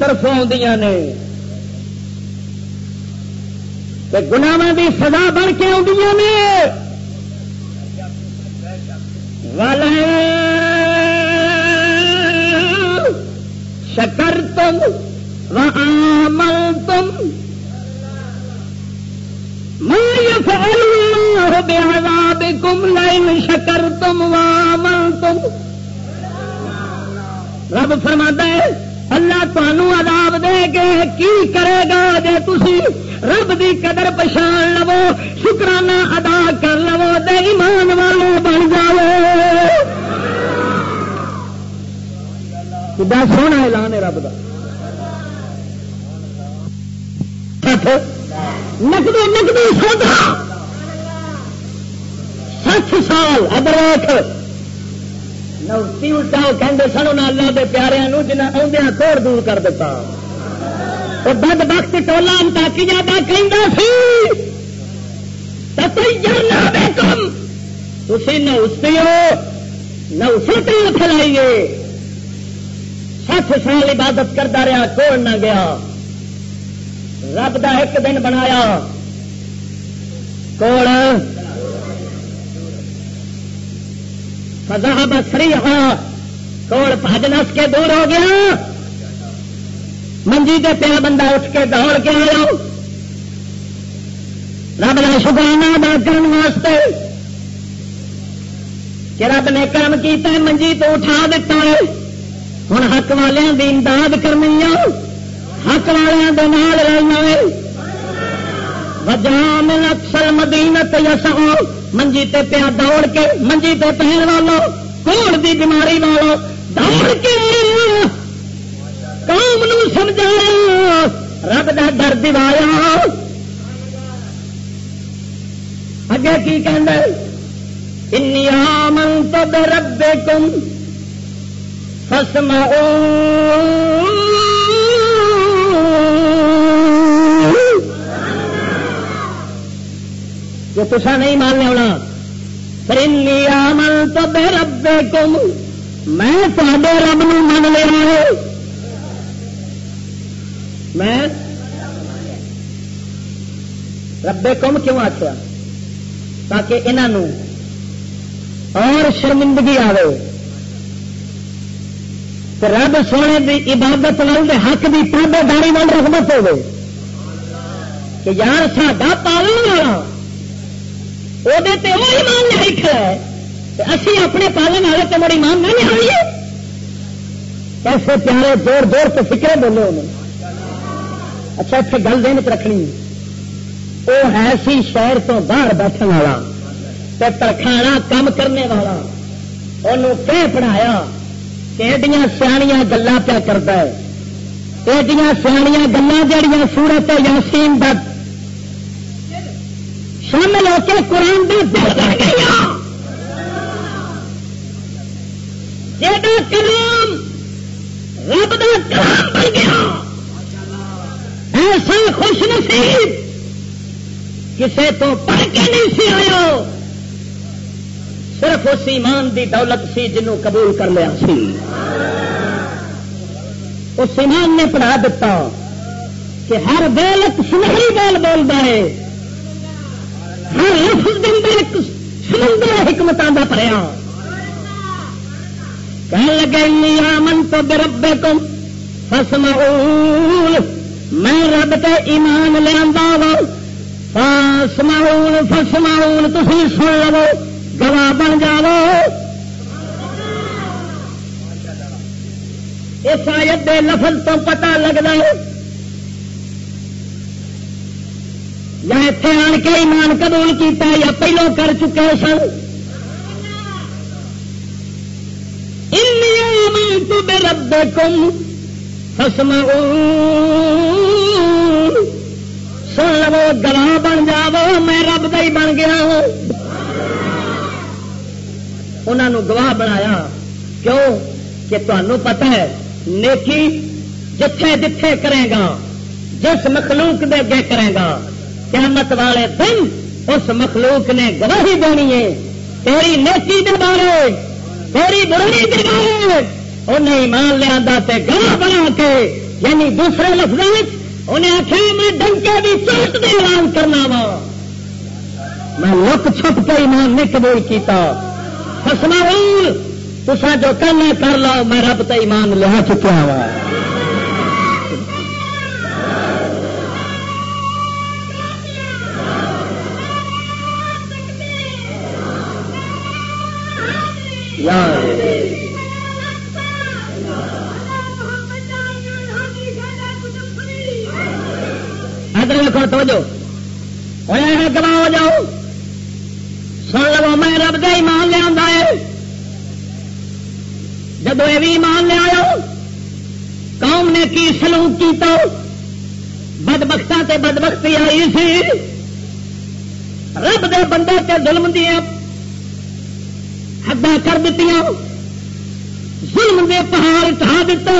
طرف آدی نے۔ گناواں کی سزا بن کے آدی نے۔ شکر تم و تم بِعَذَابِكُمْ لَئِنْ شَكَرْتُمْ وَآمَنْتُمْ۔ رب فرما ہے اللہ تمہوں عذاب دے کے کی کرے گا جے تسی رب دی قدر پچھان لو، شکرانہ ادا کر لو دے ایمان والے بن جاؤ۔ کدا سونا اعلان ہے رب کا نقد نقد سودا۔ سات سال ادرک نوتی الٹا کہتے سن انہیں اللہ کے پیارے جنہیں آدھا توڑ دور کر دیتا۔ وہ بد بخت ٹولا تاکی جاتا کہہ نوستی ہو نوستی کھلائیے سات سال عبادت کرتا رہا توڑ نہ گیا۔ رب دا ایک دن بنایا۔ کون فضا بسری کوڑ پج نس کے دور ہو گیا؟ منجی کے پیا بندہ اٹھ کے دوڑ کے آیا۔ رب کا شکرانہ ادا کرنے واسطے کہ رب نے کام کیا منجی تو اٹھا دیتا ہے۔ ہوں حق والوں کی امداد کرنی حق والوں وجام اکثر مدینت یس منجی تے پیا دوڑ کے، منجی تے پہن والوں کوڑ دی بیماری والوں دوڑ کے قوم سمجھایا رب کا ڈر دوایا اگے کی کہ انیا من تو رب کم فسم جو تصا نہیں مان لیا من تو بے رب کم میں تے رب نو من لیا میں ربے کم کیوں آخیا تاکہ انہوں اور شرمندگی آئے رب سونے کی عبادت وال حق کی پابے داری وال رغبت ہو کہ یار ساڈا پالن والا وہ ایمان نہیں کھڑا ہے اسی اپنے پالن والے تو مڑی مان نہ نہائیے کیسے پیارے دور دور تو فکرے بولے انہیں اچھا اتنے گل دین چ رکھنی وہ ہے سی شہر تو باہر بیٹھنے والا ترکھانا کام کرنے والا انہوں کہ پڑھایا کہ ایڈیاں سیاح گلا پیا کرتا ہے ایڈیاں سیاح گلا جہیا سورت یاسین دت شامل ہو کے قرآن کا دل کر گیا کلام رب دا کلام بن گیا۔ ایسا خوش نصیب، کسے تو پڑھ کے نہیں سی آیا۔ صرف اس ایمان دی دولت سی جنوں قبول کر لیا سی۔ اس ایمان نے پڑھا دیتا کہ ہر بیلت سنہری بیل بولتا ہے سمندر حکمتوں پڑیا ہاں۔ کہنے لگے من تو بے ربے کو فسم میں رب تے ایمان لیا وا فسماؤن فسماؤن تھی سن لو، گواہ بن جاو اس آیت دے لفظ تو پتہ لگتا ہے یا اتنے آن کے ایمان قبول کیتا یا پہلو کر چکے سن؟ تو بے رب کم سن لو گواہ بن جاو میں رب کا ہی بن گیا انہوں گواہ بنایا۔ کیوں؟ کہ تمہوں پتا ہے، نیکی جتھے جتھے کرے گا، جس مخلوق دے اگے کرے گا۔ قیامت والے دن اس مخلوق نے گواہی دینی ہے، تیری نیکی دے بارے تیری برائی دے بارے انہیں ایمان لیا گواہ بنا کے یعنی دوسرے لفظ انہیں آخر میں ڈنکے بھی چوٹ دے اعلان کرنا وا۔ میں لک چھپ کے ایمان نہیں قبول کیتا۔ فسما تسا جو کرنا کر لو، میں رب تو ایمان لیا چکا وا۔ ادھر لکھو تو جو گواہ ہو جاؤ۔ سن لو، میں رب کا ایمان لیا ہے۔ جب یہ بھی ایمان لیا قوم نے کی سلوک کیتا؟ بد بخت بد بختی آئی سی۔ رب دے بندے تے ظلم دیا حداں کر دیتی ظلم دے پہاڑ چاہ دیتے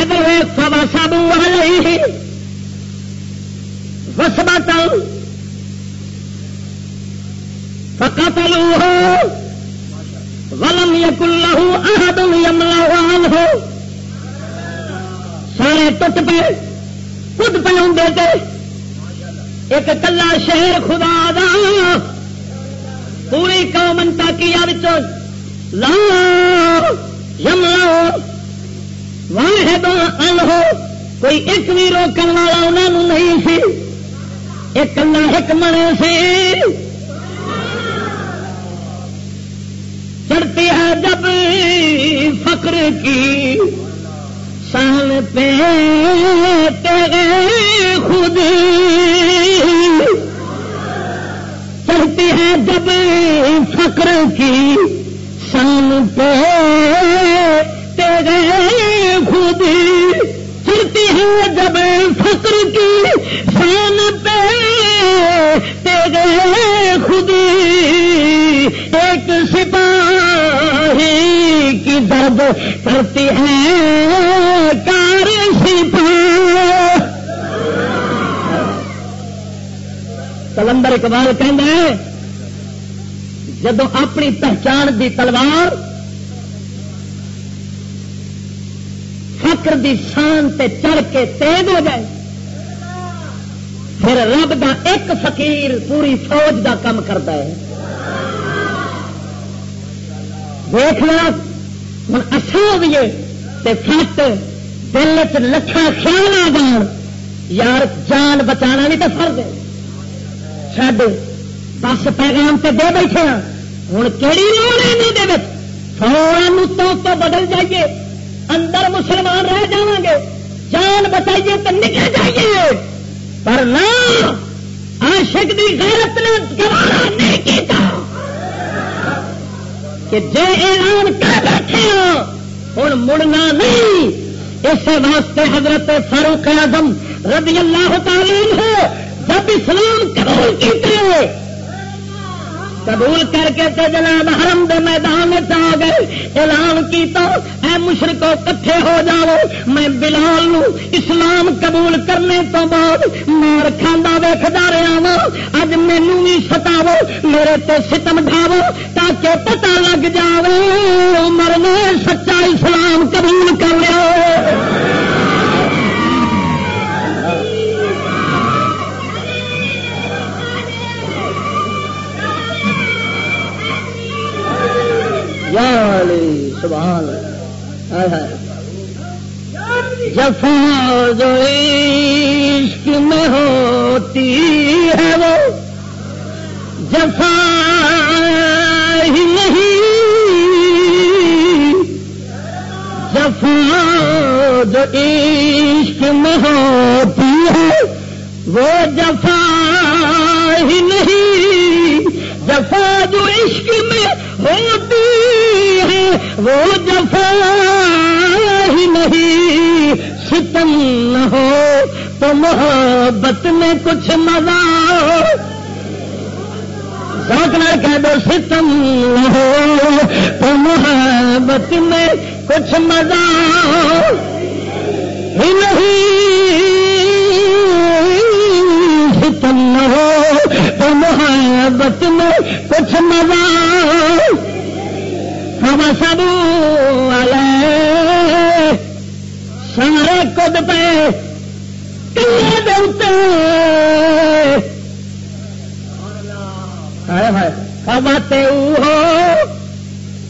ادھر سوا سابو والی وسبا تل فقتلو ہو ولم یکل لہو احد یملا وان ہو سارے ٹوٹ پہ خود پہ آدھے ایک کلا شہر خدا دا، پوری قوم کیا لا یم لاؤ واحد ان ہو، کوئی ایک بھی روکن والا انہوں نہیں سی۔ ایک کلا ایک من سی۔ چڑھتی ہے جب فقر کی۔ سال پہ تیرے خود چلتی ہے جب فقر کی سال پہ تیرے خود چلتی ہے جب فقر کی سان پہ تیرے خود ایک سپاہی کی درد کرتی ہے کار کلندر اقبال کہ جب اپنی پہچان دی تلوار فکر دی شان تے چڑھ کے تیز ہو جائے، پھر رب دا ایک فقیر پوری فوج دا کام کرتا ہے۔ دیکھنا ہوں اصل ہوئیے فٹ دل چ لکھا خیال آ جان۔ یار، جان بچانا بھی تو فرد ہے۔ چڈ بس پیغام سے دے بیٹھے ہاں۔ ہوں کہڑی لوڑ ہے فورن تو بدل جائیے۔ اندر مسلمان رہ جا گے جان بچائیے تو نکل جائیے۔ پر نہ آشک کی غیرت نے گوارا نہیں کیتا۔ کہ جے اعلان کر بیٹھے ہوں مڑنا نہیں۔ اس واسطے حضرت فاروق اعظم رضی اللہ تعالی ہو جب اسلام قبول کیتے قبول کر کے تے جناب حرم دے میدان آ گئے۔ اعلان کیتا، اے مشرکو کٹھے ہو جاؤ، میں بلال نو اسلام قبول کرنے تو بعد مار کھانا ویختا رہا وا اج مینو بھی ستاو میرے تے ستم ڈاو تاکہ پتہ لگ جاوے مرنے سچا اسلام قبول کر لیا۔ سبحان جفا جو عشق میں ہوتی ہے وہ جفا ہی نہیں۔ جفا جو عشق میں ہوتی ہے وہ جفا ہی نہیں۔ جفا جو عشق میں ہوتی ہے وہ جفا ہی نہیں، ستم نہ ہو تو محبت میں کچھ مزہ۔ نہ کہہ دو، ستم ہو تو محبت میں کچھ مزہ۔ ہی نہیں، ستم ہو تو محبت میں کچھ مزہ۔ سب سارے کد پہ دلتے کماتے ہو۔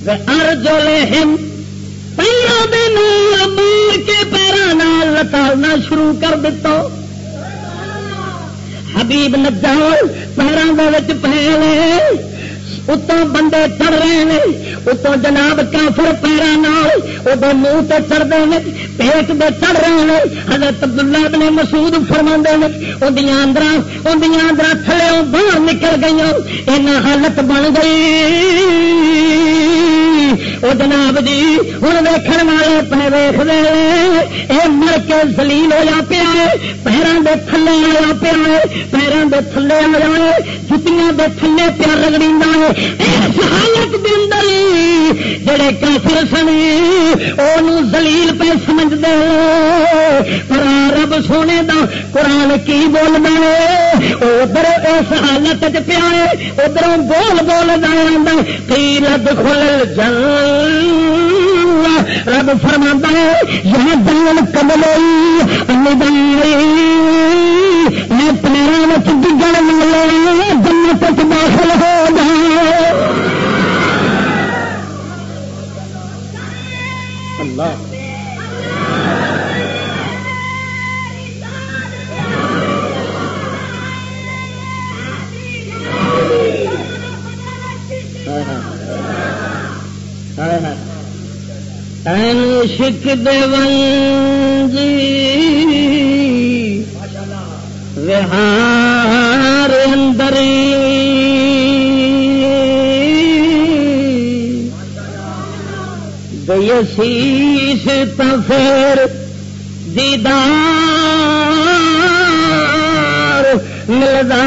ارجو پیروں دن امیر کے پیروں لتالنا شروع کر دیتا حبیب نجال پیروں کے پہلے۔ اتوں بندے چڑھ رہے ہیں، اتوں جناب کافر پیرا نال ادو منہ تو چڑھتے ہیں، پیٹ دے چڑھ رہے ہیں۔ حضرت عبداللہ ابن مسعود فرما نے اندر اندر اندر تھلے باہر نکل گئی اینا حالت بن گئی۔ وہ جناب جی ہوں ویکن والے پہ ویخ یہ مر کے سلیل ہوا پیا پیروں کے تھلے آیا پیا پیروں کے تھلے آیا جتیاں کے تھلے پیا رگڑی اس حالت کے اندر جڑے کافر سن وہ زلیل پہ سمجھتے پر رب سونے دا قرآن کی بولنا ہے؟ ادھر اس حالت چ پیا ادھر بول بول رہا کئی لد کھل جان رب فرما ہے یہ دان کملوئی میں پیروں ڈگن ملے جنت داخل ہو جاؤ شک دیونجی وہار اندری گئی شیش تفیر دیدار ملدا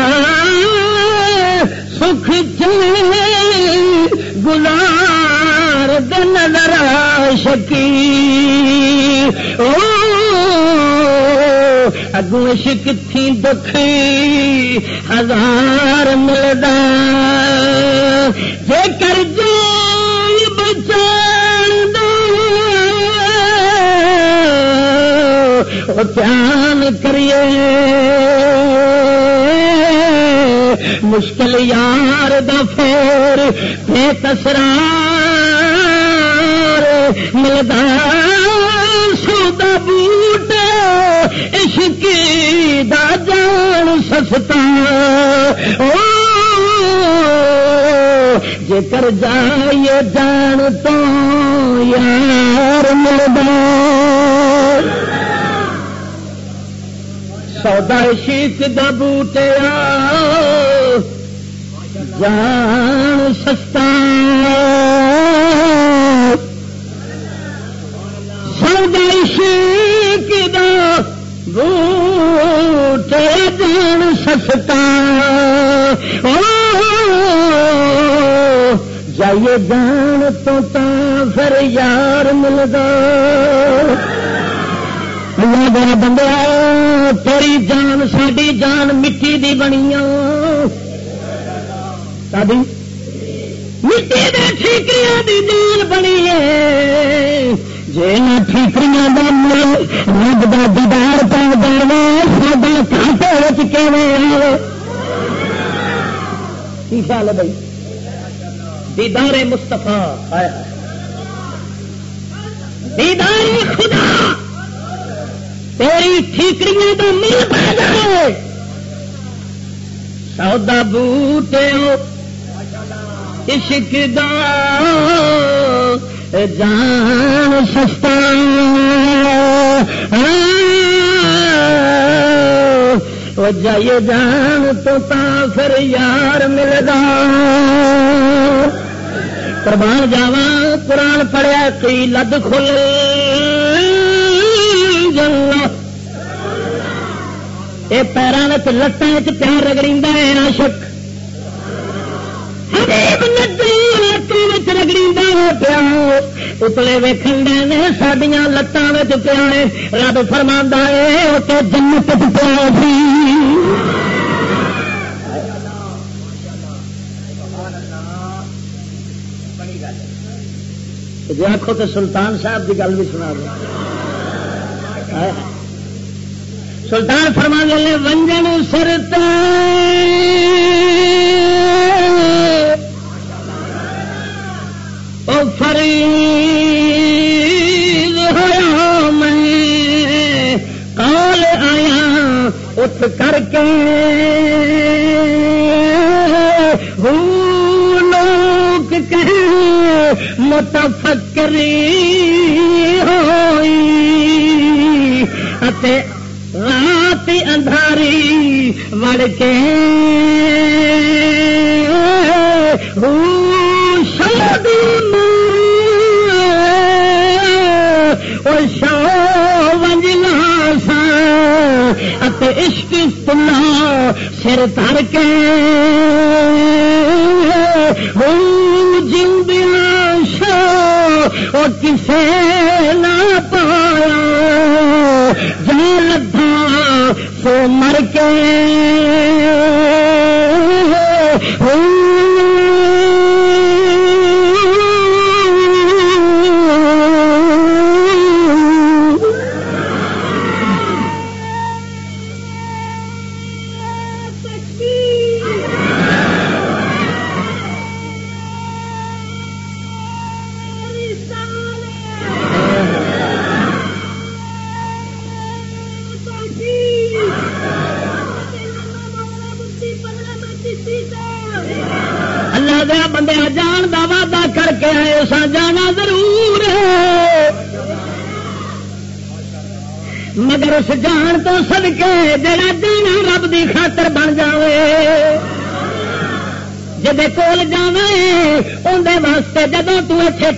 سکھ چلے گلار دن نظر شکی اگو عشق تھی دکھی، ہزار ملدا جے کر جو بچان دو۔ دھیان کریے۔ مشکل یار دفیر بے تسرار ملدا سودا بوٹ، عشق دا جان سستا۔ جے کر جان تو یار ملدا سودا شیخ دا بوٹیا جان سستا۔ بوٹیا جان سستا جائیے جان تو تا پھر یار ملدا اللہ میرا بندہ تیری جان ساری جان مٹی دی بنی مٹی دے ٹھیکریاں دی جان بنی ہے جی نہ کا مل رب کا دیدار پہ جانا ساڈا کھاتے کی خیال ہے بھائی دیدار مستفا دیدار خدا تیری ٹھیکریاں تو مل پہ جائے سودا بوٹے عشق دا جان سستا وہ جائیے جان تو پھر یار ملدا۔ قربان جاوا قرآن پڑیا کئی لد کھل۔ یہ پیروں لتان پیار رگڑی ہے آشک رگڑی پیا اتلے ویکن نے سڈیا لتان پیا رب فرما ہے اتنے جنت پیا جی آخو تو سلطان صاحب کی گل بھی سنا دو سلطان فرما گے ونجن سرت میں کال آیا، اٹھ کر کے لوگ کہ متفکری ہوئی۔ رات اندھاری وڑ کے ہوں شادی وجلا سا عشق تلا سر تر کے۔ جیندیاں شو وہ کسے نہ پایا۔ جان لگا سو مر کے۔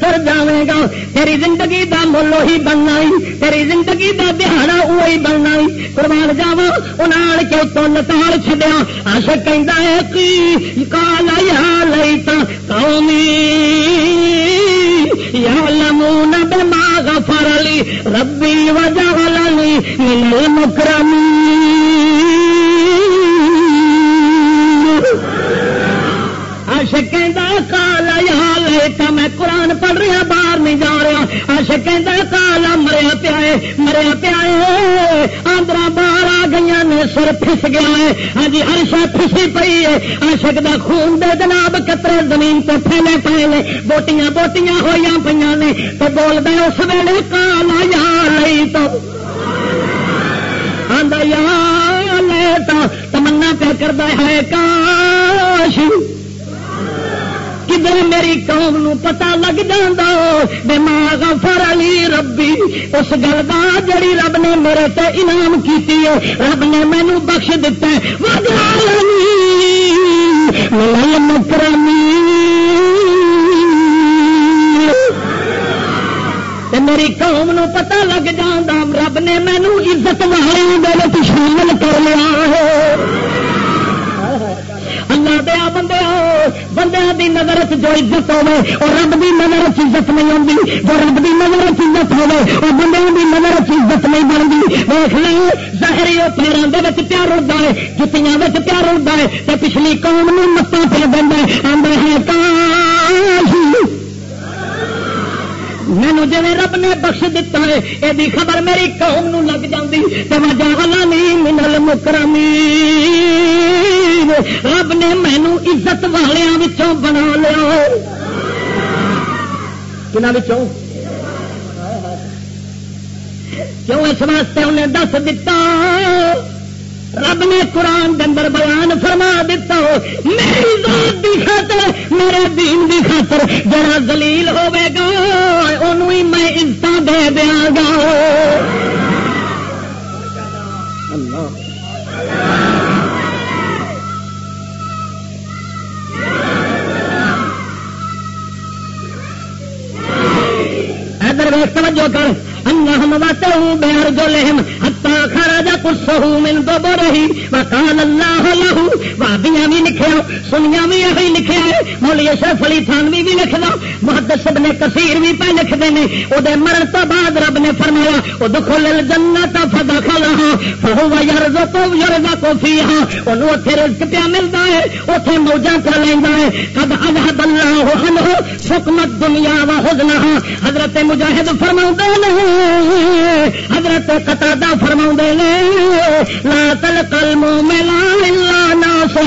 تر جائے گا۔ تیری زندگی دا مل وہی بننا تیری زندگی دا دہاڑا وہی بننا قربان جاوا انہاں کے تو لتاڑ چڈیا آشک کہ کالا یا لئی تا قومی یا لمون بما غفر لی، ربی وجعلنی من المکرمین۔ کالا یا میں قرآن پڑھ رہا، باہر نہیں جا رہا۔ آشک کالا مریا پیا مریا پیا آندرا باہر آ گئی نے، سر پس گیا ہے ہاں جی ہر شا پسی پی ہے آشک دا خون دے جناب کترے زمین تو پھیلے پے بوٹیاں بوٹیاں ہوئی پہ نے، تو بول دے اس ویلے، کالا یا لئی تو. آدھا یا لے تو، تمنا پہ کرتا ہے، کاش کدھر میری قوم نو پتا لگ دماغ فر علی ربی، اس گل کا جڑی رب نے میرے تے انعام کیتی ہے، رب نے مینو بخش دتا مکرمی میری قوم نو پتا لگ جا رب نے مینو عزت والے شامل کر لیا ہے۔ دی نظر جو عزت ہوے اور رب دی نظر عزت نہیں آتی جو رب دی نظر عزت ہوے اور بندے دی نظر عزت نہیں بنتی دیکھ لیں، ظاہر وہ پیروں کے پیار اڑتا ہے، جتیاں پیار اڑتا ہے تو پچھلی قوم نے متا پہ دینا آدھا ہے، کاش۔ مینو جی رب نے بخش دتا ہے یہ خبر میری قوم نو لگ جاتی تو میں وجہ نہیں منل مکرمی رب نے مینو عزت والوں بنا لیا۔ کیوں اس واسطے انہیں دس دتا؟ رب نے قرآن اندر بیان فرما دیتا ہو میری ذات دی خاطر، میرے دین دی خاطر جڑا دلیل ہوے گا انہوں میں عزت دے دیا گا۔ ادھر ویس توجہ کر انہم واتہو بیار جو لہم حتی خراجہ قصہو من دو برہی وقال اللہ لہو وابیاں بھی لکھے ہو سنیاں بھی یہی لکھے ہے، مولی شرف علی تھانوی بھی لکھ دو، محدث ابن کثیر بھی پہ لکھ دینے او دے مرن تو بعد رب نے فرمایا او دخل الجنت فدخلہا، فہو یرزقو یرزقو فیہا انہوں اتھے رزق پیا ملتا ہے اتھے موجہ کر لیندا ہے، قد اذہب اللہ عنہ سکمت دنیا و حزنہا ہاں۔ حضرت مجاہد فرماؤں دے نہیں حضرت قطادہ فرما نے۔ لا تل کل موملا الا ناسا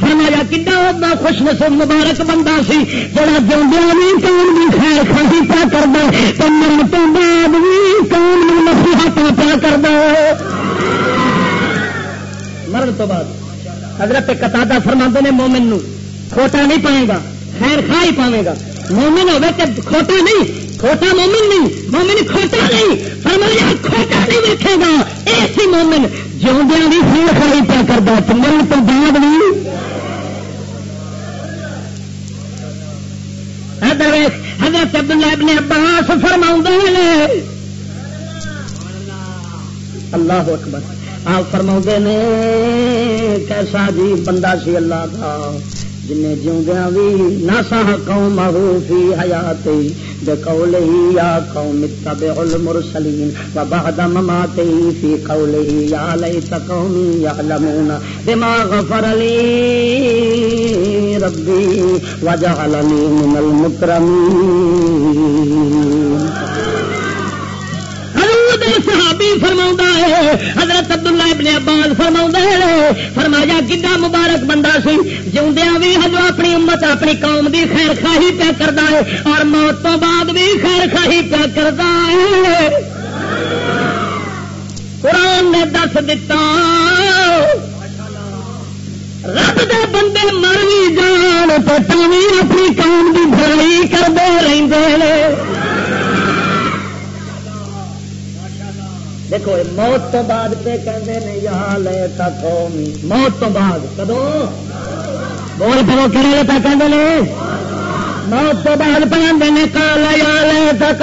فرمایا کڈا ہوتا خوش نصیب مبارک بندہ سی جڑا جوندیا بھی کون بھی خیر خاصی پیا کرتا تو مرن تو بعد بھی کون بھی نصیحت پیا کرتا مرن تو بعد حضرت قطادہ فرما نے مومن نو، کھوٹا نہیں پائے گا، خیر خواہ ہی پاوے گا۔ مومن ہوے کہ کھوٹا نہیں، کھوٹا مومن نہیں، مومن کھوٹا نہیں، فرمایا کھوٹا نہیں رکھے گا۔ ایسی مومن جوندیا بھی خیر خائی پیا کرتا تو مرن تو بعد بھی حضرت عبداللہ ابن عباس فرما اللہ اکبر، آپ فرما نے، کیسا جی بندہ سی اللہ کا جن جیوندیا بھی نہ سا قوم فی حیات بے یا قوم اتبع المرسلین و بعد مماتی فی قول یا لیت قومی یعلمون بما غفر لی ربی وجعلنی من المکرمین صحابی فرما ہے، حضرت عبداللہ ابن عباس فرما ہے، فرمایا کتا مبارک بندہ سی جوندیا بھی ہجو اپنی امت، اپنی قوم دی خیر خواہی پیا کرتا ہے اور موت تو بعد بھی خیر خواہی پیا کرتا ہے۔ قرآن نے دس دتا، رب دے بندے مر بھی جان تو بھی اپنی قوم کی بھلائی کرتے رہتے ہیں دیکھو موت تو بعد پہ کہتے ہیں یا لے تک موت تو بعد، کدو؟ بول پو کہ پہ کہ موت تو بعد پہ آدھے کالا یا لے تک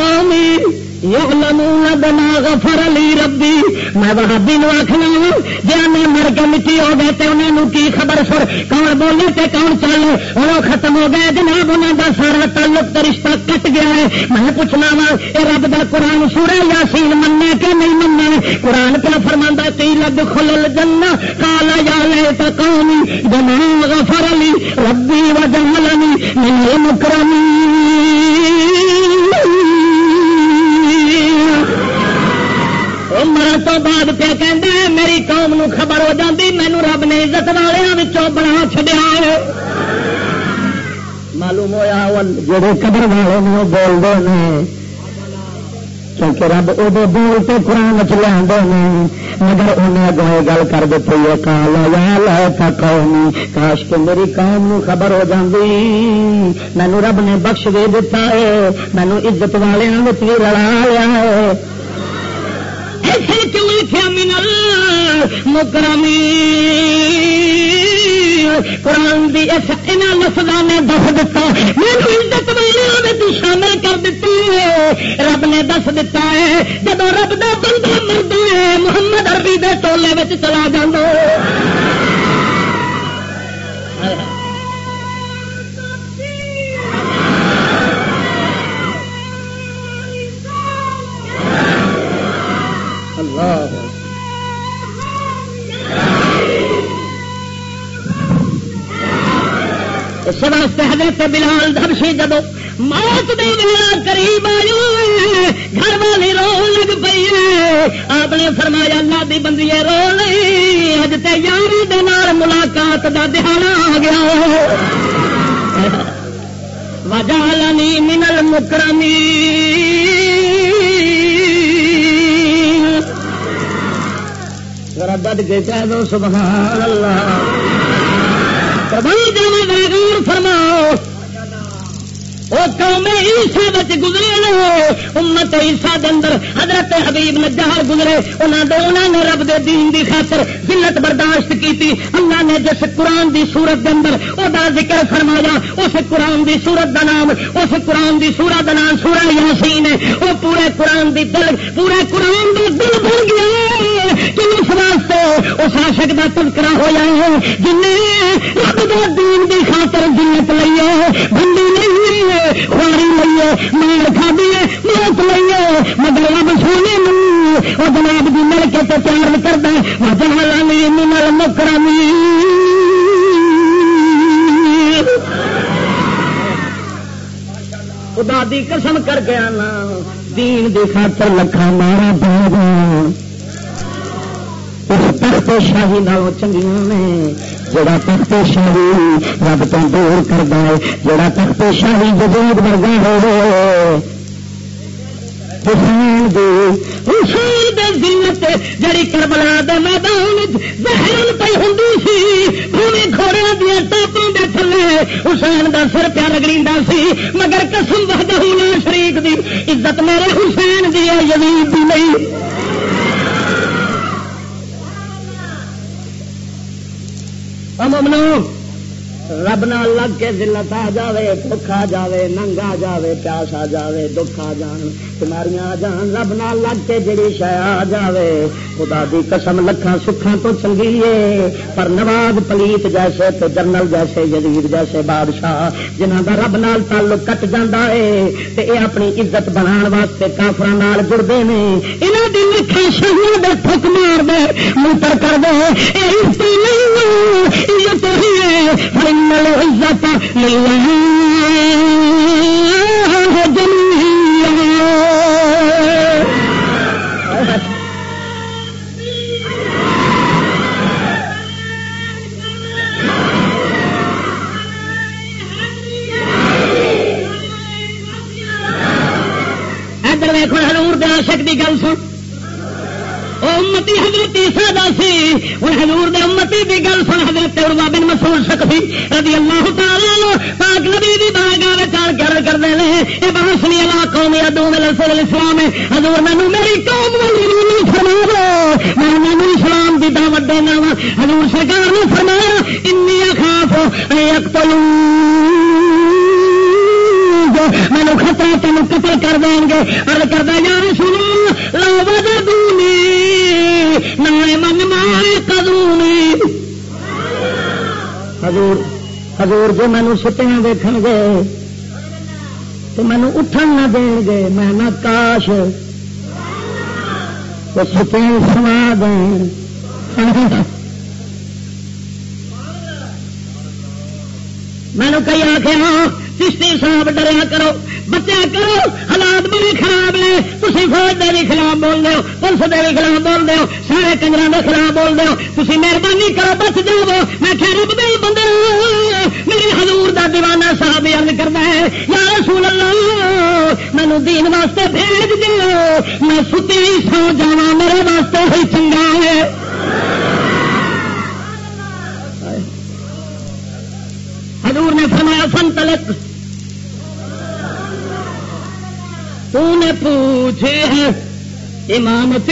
بنا غفر علی ربی۔ میں وہابی نو آخنا جی مر کے مٹی ہو گئے تو انہوں کی خبر سر؟ کون بولے تے کون چل وہ ختم ہو گئے۔ جناب انہوں کا سارا تعلق رشتہ کٹ گیا ہے۔ میں پوچھنا وا یہ رب کا قرآن سورا یا سیل کہ نہیں مننا قرآن پہ فرما کئی لگ کھل جنا کالا یا لے تو کون بنا غفر علی ربی وجہ مکرمی مرن تو بعد پہ کہ میری قوم نو خبر ہو جاتی مینو رب نے عزت والوں بنا چڈیا معلوم ہوا جڑے قبر والے بولتے ہیں کیونکہ رب ادو بول کے قرآن چ لیا مگر انہیں اگوں یہ گل کر دیتی ہے کالا یا لا قومی کاش کے میری قوم نو خبر ہو جاتی مینو رب نے بخش دے دیتا ہے مینو عزت والوں بھی لڑا لیا ہے مکرمی قرآن دی کی لفظوں نے دس دتا میرے عزت والے شامل کر دیتی ہے۔ رب نے دس دتا ہے جب رب کا بندہ مرد ہے، محمد اربی کے ٹولے میں چلا جانا اس واسطے حضرت بلال دبشی جب موت دے ویلا قریب آئی گھر والی رو لگ پی آپ نے فرمایا، اللہ دی بندی رو لی اج تے یاری دے ملاقات دا دہاڑا آ گیا۔ وجہ لنی منل مکرمی بد کے کہہ دو، سبحان اللہ۔ فرماؤ وہ قوم عیسا بچ گزرے امت عیسا اندر حضرت حبیب نجار گزرے۔ انہوں نے انہوں نے رب دے دین دی خاطر ذلت برداشت کی اللہ نے جس قرآن دی سورت دے اندر وہ ذکر فرمایا، اس قرآن دی سورت دا نام، اس قرآن دی سورت دا نام سورہ یاسین ہے۔ وہ پورے قرآن دی دل، پورے قرآن دی دل بن گیا کہ اس واسطے؟ اس عاشق دا تذکرہ ہو جائے جن رب دے دین دی خاطر ذلت لئیے بندی نہیں ہے خواری لئیے مار کھا دیے موت لئیے مگر رب سونے وہ جناب جی مل کے تو پیار کرتا وجہ والا نہیں مکرانی خدا دی قسم کر کے آنا دین دی خاطر لکھا مارا پا اس تخت شاہی نالوں چنگیاں نے جڑا تخت شاہی رب تو دور کر دے جڑا تخت شاہی جدید ورگا ہو حسین دے حسین دے ذلت جڑی کربلا دے میدان زہرن پہ ہندو سی بھومی گھوڑے دیا ٹاپوں دے تھلے حسین دا سر پیا رگڑیندا سی مگر قسم وحدہ لا شریک دی عزت میرے حسین دی ہے یزید دی نہیں ممنو رب نہ لگ کے دلت آ جائے دکھ آ جائے ننگ آ جائے پیاس آ جائے دکھ آ جان بیماریاں آ جان۔ رب نہ لگ کے جڑی شہ آ جائے خدا دی قسم لکھان سکھان تو چنگی ہے پر نواز پلیت جیسے تو جنرل جیسے جدید جیسے بادشاہ جنہ کا رب نال تعلق کٹ جا ہے تے اے اپنی عزت بنا واسطے کافر جڑتے ہیں یہاں کی لکھان شہر دے تھک مار دے موتر کر دے۔ عزت عزت ان العزت للہ دو میں حضور مینوں میری قوم والی نہیں فرما میں مینوں اسلام دی دعوت دینا وا۔ حضور سرکار نے فرمایا انی اخاف یقتلوا مینو خطرہ تین قتل کر دیں گے۔ ارد کردہ یار سنو لو وجہ دونی من مارے قدونی حضور حضور جو مینو ستیاں دیکھ گے تو مینو اٹھن نہ دیں گے۔ میں نہ کاش تو سما دیں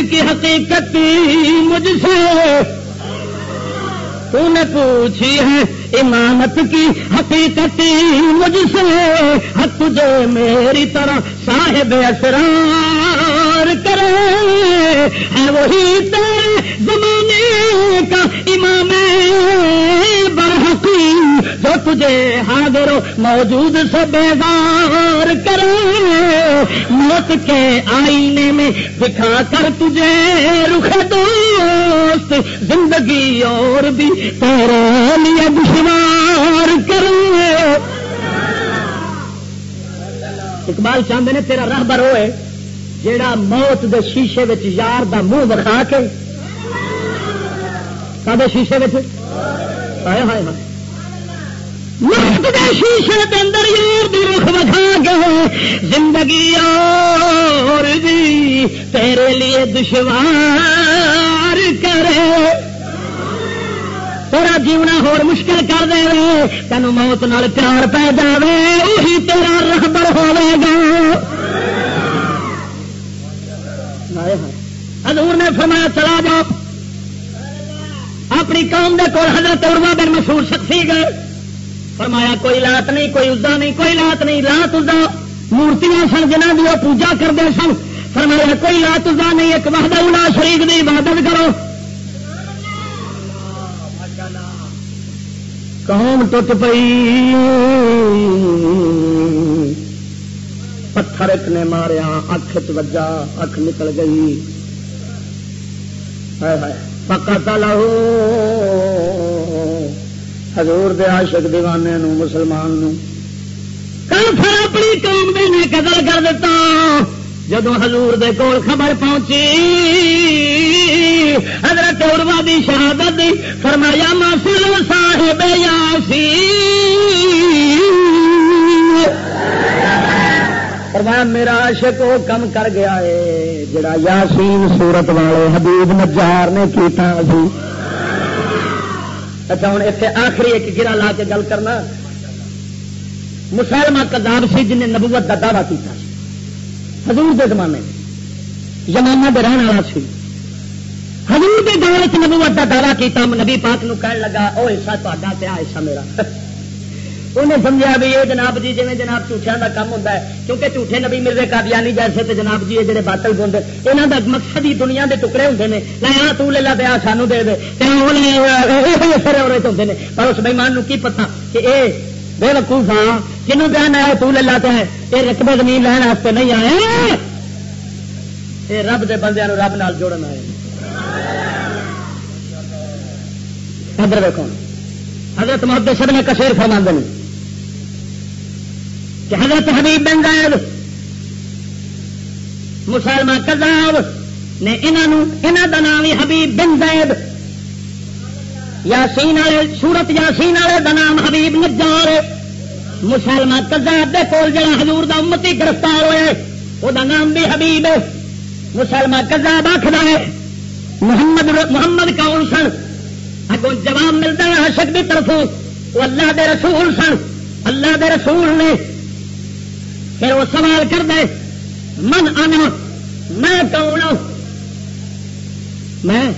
کی حقیقت مجھ سے۔ تو نے پوچھی ہے، امامت کی حقیقت مجھ سے۔ حق تجھے میری طرح صاحب اسرار کرے، ہے وہی تیرے زمانے کا امام برحقی جو تجھے حاضر موجود سے بیدار کرے موت کے آئینے میں دکھا کر تجھے رخ دوست، زندگی اور بھی تیرے لیے دشوار کرے اقبال چاہتے نے تیرا راہ بر ہوئے، جیڑا موت دے شیشے وچ یار دا منہ وکھا کے۔ کدے شیشے ہائے ہائے ہائے۔ موت دے شیشے دے اندر یار دی رخ وکھا کے زندگی اور بھی تیرے لیے دشوار کرے۔ تیرا جیونا ہور مشکل کر دے تین موت نال پیار پی جائے وہی تیرا رہبر ہوے گا۔ ہاں۔ حضور نے فرمایا، چلا جاؤ۔ اپنی قوم دے کول حضرت عروا بن مشہور شخصی گئے۔ فرمایا، کوئی لات نہیں، کوئی ادا نہیں، کوئی لات نہیں، لات ادا مورتیاں سن جنہ کی وہ پوجا کرتے سن. فرمایا، کوئی لات ادا نہیں، ایک وحدہ الا شریف کی عبادت کرو. قوم ٹوٹ پئی. پتھر ایک نے ماریا، اکھ چجا اکھ نکل گئی. پکا لہو حضور دے عاشق دیوانے نو، مسلمان نو۔ کافر اپنی قوم دے نے قدر کر دیتا۔ جدو حضور دے کول خبر پہنچی، حضرت عروا دی شہادت دی، فرمایا مسل صاحب یاسی فرمایا، میرا عاشق وہ کم کر گیا ہے، جڑا یاسین سورت والے حبیب نجار نے کیتا سی۔ اچھا ہوں اتنے آخری ایک گرا لا کے گل کرنا۔ مسلمہ کداب سی جن نے نبوت کا دعوی کیا حضور دے زمانے زمانہ دے رہن والا سی۔ حضور دے دور نبوت کا دعوی کیا نبی پاک نو کہن لگا وہ حصہ تا حصہ میرا۔ انہیں سمجھا بھی یہ جناب جی جی جناب جھوٹیا کا کام ہوتا ہے، کیونکہ جھوٹے نبی ملے قادیانی جیسے تو جناب جی جڑے باطل بولتے یہاں کا مقصد ہی دنیا کے ٹکڑے ہوتے ہیں لا تو لے لا دیا سانو دے دے سرے اور ہوتے ہیں پر اس بےمان کی پتا کہ اے بے وقوف ہاں جنوں بیان آیا تو لے لاتے ہیں یہ رقبے زمین لین واسطے نہیں آئے۔ یہ رب دے بندے رب نال جوڑن آئے۔ حضرت محبت سب نے کشیر فرما دیں کہ حضرت حبیب بن زید مسلمان کذاب نے انہوں کا نام ہی حبیب بن زید۔ یاسین والے سورت یاسین والے کا نام حبیب نجار مسلمان کذاب دے کول جڑا حضور دا امتی گرفتار ہوئے وہ نام بھی حبیب ہے۔ مسلمان کذاب آخر ہے، محمد محمد کون سن؟ اگوں جواب ملتا ہے حشک کی طرفوں وہ اللہ دے رسول سن۔ اللہ دے رسول نے پھر وہ سوال کر دے من انا؟ میں کون میں؟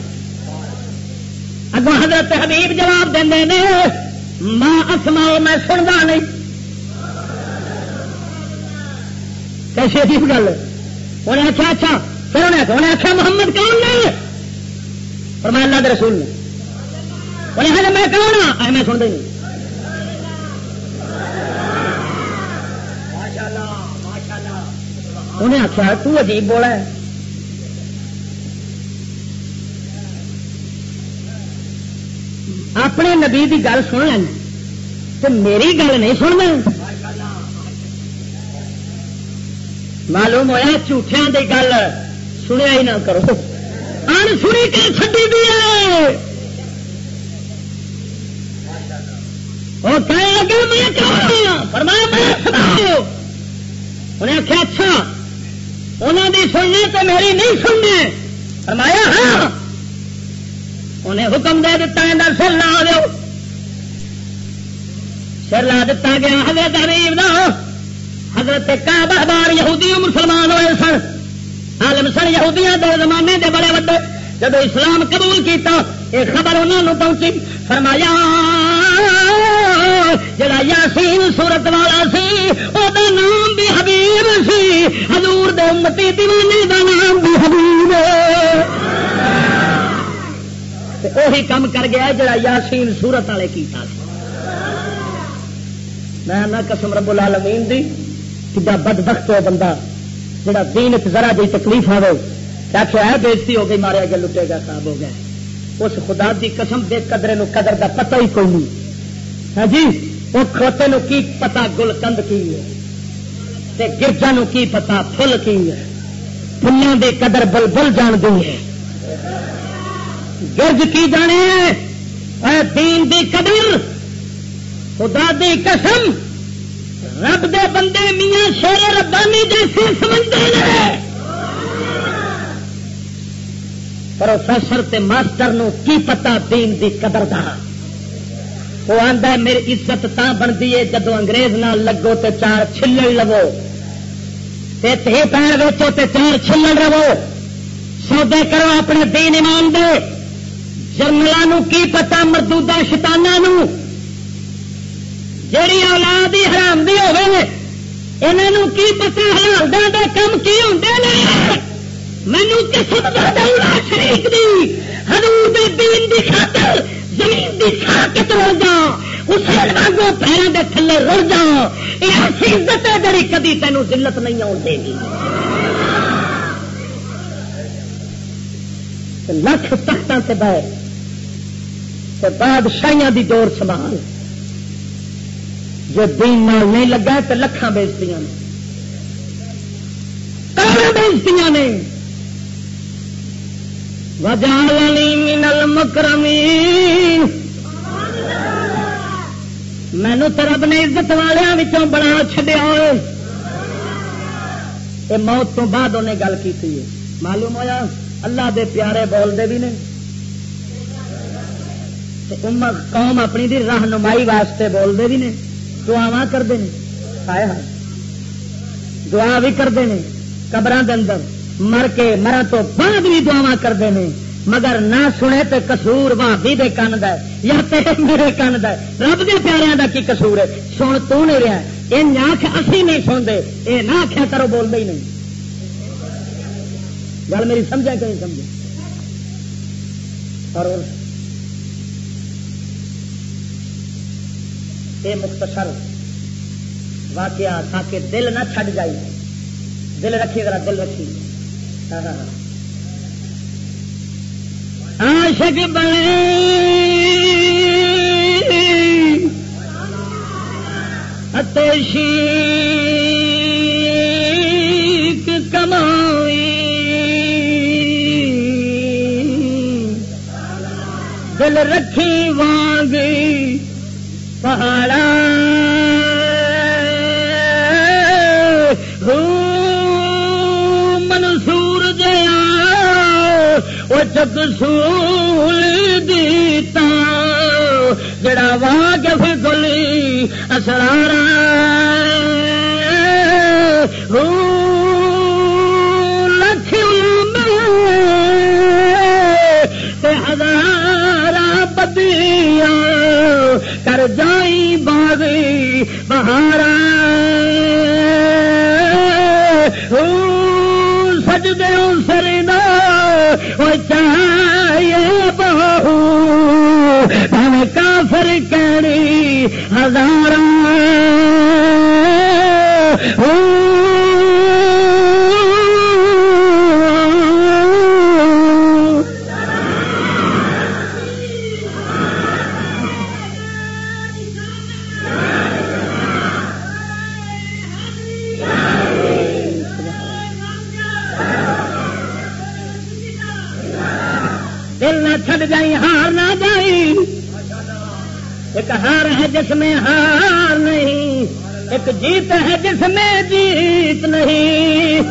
اگو حضرت حبیب جواب دیں ماں اسماؤ میں سنتا نہیں۔ کیسی جی عجیب گل، انہیں آخیا اچھا پھر انہیں آخیا انہیں آخیا محمد کون نہیں پر میں اللہ کے رسول نے۔ انہیں میں کون ہاں؟ میں سنتا نہیں انہیں آخیا تو عجیب بولا ہے. اپنے نبی کی گل سن لیں تو میری گل نہیں سن سننا معلوم ہوا جھوٹیا کی گل سنیا ہی نہ کرو۔ ان سنی کر چڈی دی وہ کہنے لگے میں کہوں فرمایا انہیں آخیا اچھا انہوں دی سننی تو میری نہیں سننی۔ فرمایا ہاں۔ انہیں حکم دے دیتا ہے سر لا دو سر لا دیتا گیا حضرت حبیب دا۔ حضرت کعبہ بار یہودی مسلمان ہوئے سن۔ عالم سن یہودیاں دے زمانے دے بڑے وڈے۔ جب اسلام قبول کیتا، یہ خبر انہوں پہنچی۔ فرمایا، جڑا یاسین سورت والا سی وہ نام بھی حبیب سی۔ حضور دے امتی دیوانے دا نام بھی حبیب۔ وہی کام کر گیا جڑا یاسین سورت والے کیتا میں نہ قسم رب العالمین دی کدا بد بخت ہو بندہ، جڑا دین ذرا جی تکلیف آئے آخر ہے بےزتی ہو گئی ماریا گیا لٹے گا، خراب ہو گیا اس خدا دی قسم دے قدرے نو قدر دا پتہ ہی کوئی نہیں۔ ہاں جی وہ کھوتے نو کی پتا گل کند کی ہے؟ تے گرجا نو کی پتا فل کی ہے؟ فلوں دی قدر بل بل جان دی ہے۔ گرج کی جانے اے دین دی قدر، خدا دی قسم، رب دے بندے میاں شیر ربانی جیسے سمجھتے ہیں۔ پروفیسر تے ماسٹر نو کی پتا دین دی قدر دا؟ وہ آدھا میری عزت تا بنتی ہے، جدو انگریز نال لگو تے چار چھلڑ لو تے پیر ویچو تے چار چھلڑ رہو۔ سودے کرو اپنے دین ایمان دے۔ جرنلوں کی پتا مردودہ شتانہ نو۔ جیڑی اولاد ہی حرام دی ہوئے انہوں کی پتا حلال دا کم کی ہوں مینو قسم شریف دی۔ حضور دے دین دی خاطر زمین دی کھا کے رڑ جا اس واگو پیروں کے تھلے رڑ جا یہ ایسی عزت ہے جی کدی تینوں ضلعت نہیں آن دے گی لکھ تختوں سے بہ بادشاہیاں دی دور سنبھال۔ جو دین نال نہیں لگا تو لکھان بیچتی بیچتی نے۔ وجالنی من المکرمین مینو تو رب نے عزت والوں بنا چڈیا یہ موت تو بعد انہیں گل کی معلوم ہوا اللہ دے پیارے بولتے بھی نے۔ قوم اپنی دی رہنمائی واسطے بولتے بھی نے۔ دعوا کرتے ہیں ہائے ہائے۔ دعا بھی کرتے ہیں قبر اندر۔ مر کے مرن تو بعد بھی دعوا کرتے ہیں۔ مگر نہ سنے تو کسور بھابی دے کن د یا میرے کن د رب دے پیاروں کا کی کسور ہے؟ سن تو نہیں رہا یہ ناخ اسی نہیں سنتے یہ نہ آخیا کرو بولتے ہی نہیں۔ گل میری سمجھا کہ نہیں سمجھا؟ اور یہ مختصر واقعہ تاکہ دل نہ چھڈ جائے۔ دل رکھی ذرا دل رکھی عاشق بنے۔ اتشی کمائی۔ دل رکھی وانگ پہاڑا جگ سول دیتا، جڑا واقف گلی اسرارا لکھ ہزار بدیاں، کر جائی باغی بہارا۔ سج دے سرنا بہو۔ کافر کری ہزار ایک ہار ہے جس میں ہار نہیں، ایک جیت ہے جس میں جیت نہیں۔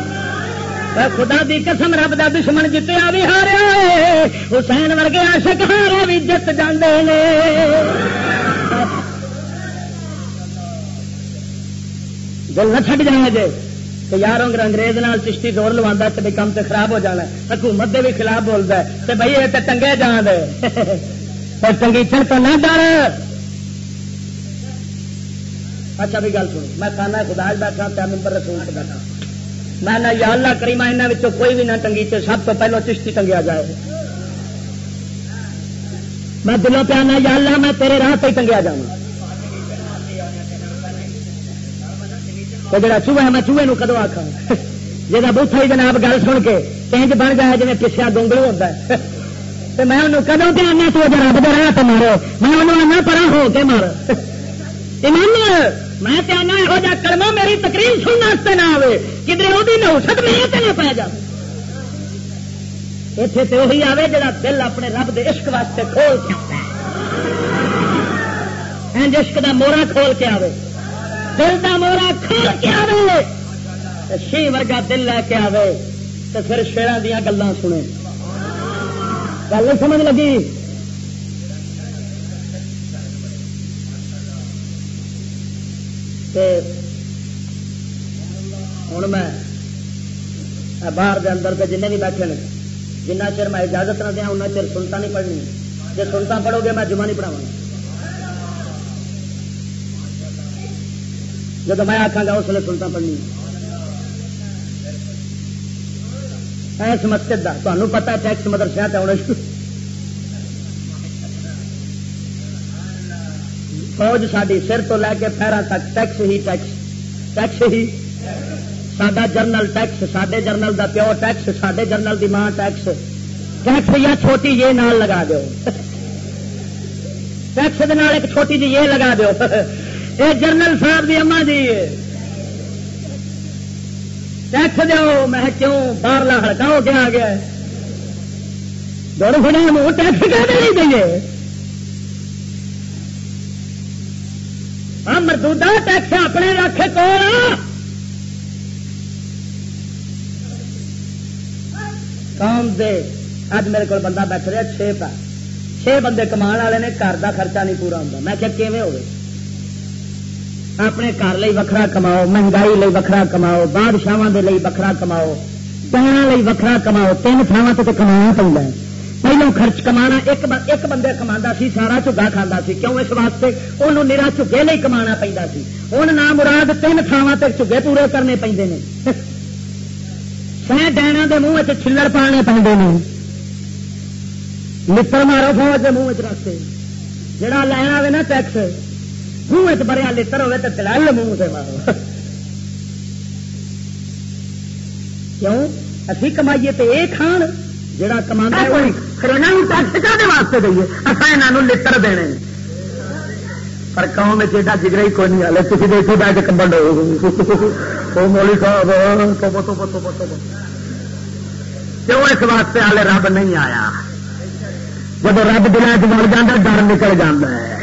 خدا دی قسم، رب دا دشمن جتیا بھی ہارا حسین ورگے عاشق ہارا بھی جت جاندے نے۔ دل نہ چھڈ جائیں جے کہ یار اگر انگریز نال چشتی زور لوا تو کام تو خراب ہو جانا حکومت کے بھی خلاف بولتا ہے تو بھائی یہ تو ٹنگے جان دے ٹنگیچر تو نہ ڈر۔ اچھا بھی گل سنو۔ میں کھانا خدا بیٹھا پیا ممبر رسول سے بیٹھا۔ میں نہ یا اللہ کریما یہاں کوئی بھی نہ ٹنگی ٹنگیچے سب تو پہلو چشتی ٹنگیا جائے۔ میں دلوں پہ آنا، یا اللہ میں تیرے راہ پہ ٹنگیا جاؤں وہ جڑا چوہا ہے، میں چوہے نو کدو آخا جا بوتھا ہی جناب گل سن کے چینج بن جائے جی پچھا گونگلو ہوتا ہے۔ تو میں انہوں کدو پہ آنا، تو رب دے راہ تو مارو۔ میں انہوں آنا پرا ہو کے مار ایمان میں آنا یہو جا کرما میری تقریر سننے نہ آئے کدھر وہ نوسط میں نہ پی جا اتنے تو وہی آئے جا دل اپنے رب دے عشق واسطے کھول کے عشق کا مورا کھول کے آئے دل کا مورا کھول کے آئے شی ورگا دل لے کے آئے تو پھر شیران دیا گلان سنے۔ گل سمجھ لگی؟ ہوں میں باہر دے اندر کے جن بھی بیٹھے ہیں جنہ چر میں اجازت نہ دیا ان چر سنتا نہیں پڑھنی۔ جی سنتا پڑھو گے، میں جمع نہیں پڑھاؤں جب میں آخا گا، اس لیے سنتا پڑھنی۔ اس مسجد کا تمہیں پتا ٹیکس مدرسے آنے فوج ساری سر تو لے کے پیرا تک ٹیکس ہی ٹیکس۔ ٹیکس ہی۔ سڈا جرنل ٹیکس سڈے جرنل دا پیو ٹیکس سڈے جرنل دی ماں ٹیکس۔ ٹیکس یا چھوٹی یہ نال لگا دو ٹیکس ایک چھوٹی جی یہ لگا دو یہ جرنل صاحب دی اما جی ٹیکس دو میں کیوں باہر ہڑکا ہو کے آ گیا دونوں سنے منہ ٹیکس کہتے نہیں دئیے ہاں مردودہ ٹیکس اپنے رکھ کون قوم دے۔ اج میرے کو بندہ بیٹھ رہا چھ پا۔ چھ بندے کما والے نے گھر کا خرچہ نہیں پورا ہوتا میں کیا کیویں ہوگی اپنے گھر لی وکھرا کماؤ، مہنگائی لی وکھرا کماؤ بادشاہ دے لئی وکھرا کماؤ پیڑوں لی وکھرا کماؤ، تین تھاواں تو کما پہ پہلو خرچ کما ایک بندے کما سی سارا چگا کھانا سی۔ کیوں اس واسطے؟ انہوں نرا چگے نہیں کما پہ ہوں نہ مراد تین تھاواں تک چگے پورے کرنے پہ سہ ڈینا کے منہ چلڑ پانے پہ لڑ مارو فوج کے منہ رکھتے جڑا لینا ہوے نا ٹیکس منہ بریا لڑ ہوے تو تلال منہ سے مارو۔ کیوں؟ اسی کمائیے تو یہ کھان جڑا کما پھر یہاں ٹیکس کا واسطے دئیے؟ اصا یہاں لڑ دینے۔ پر قوم میں ایڈا جگرا ہی کوئی نہیں، ہلے تھی دیکھو بہ کے کمبل ہو مولی صاحب کیوں اس واسطے ہلے رب نہیں آیا؟ جب رب دلان چ مر جا ڈر نکل جانا ہے۔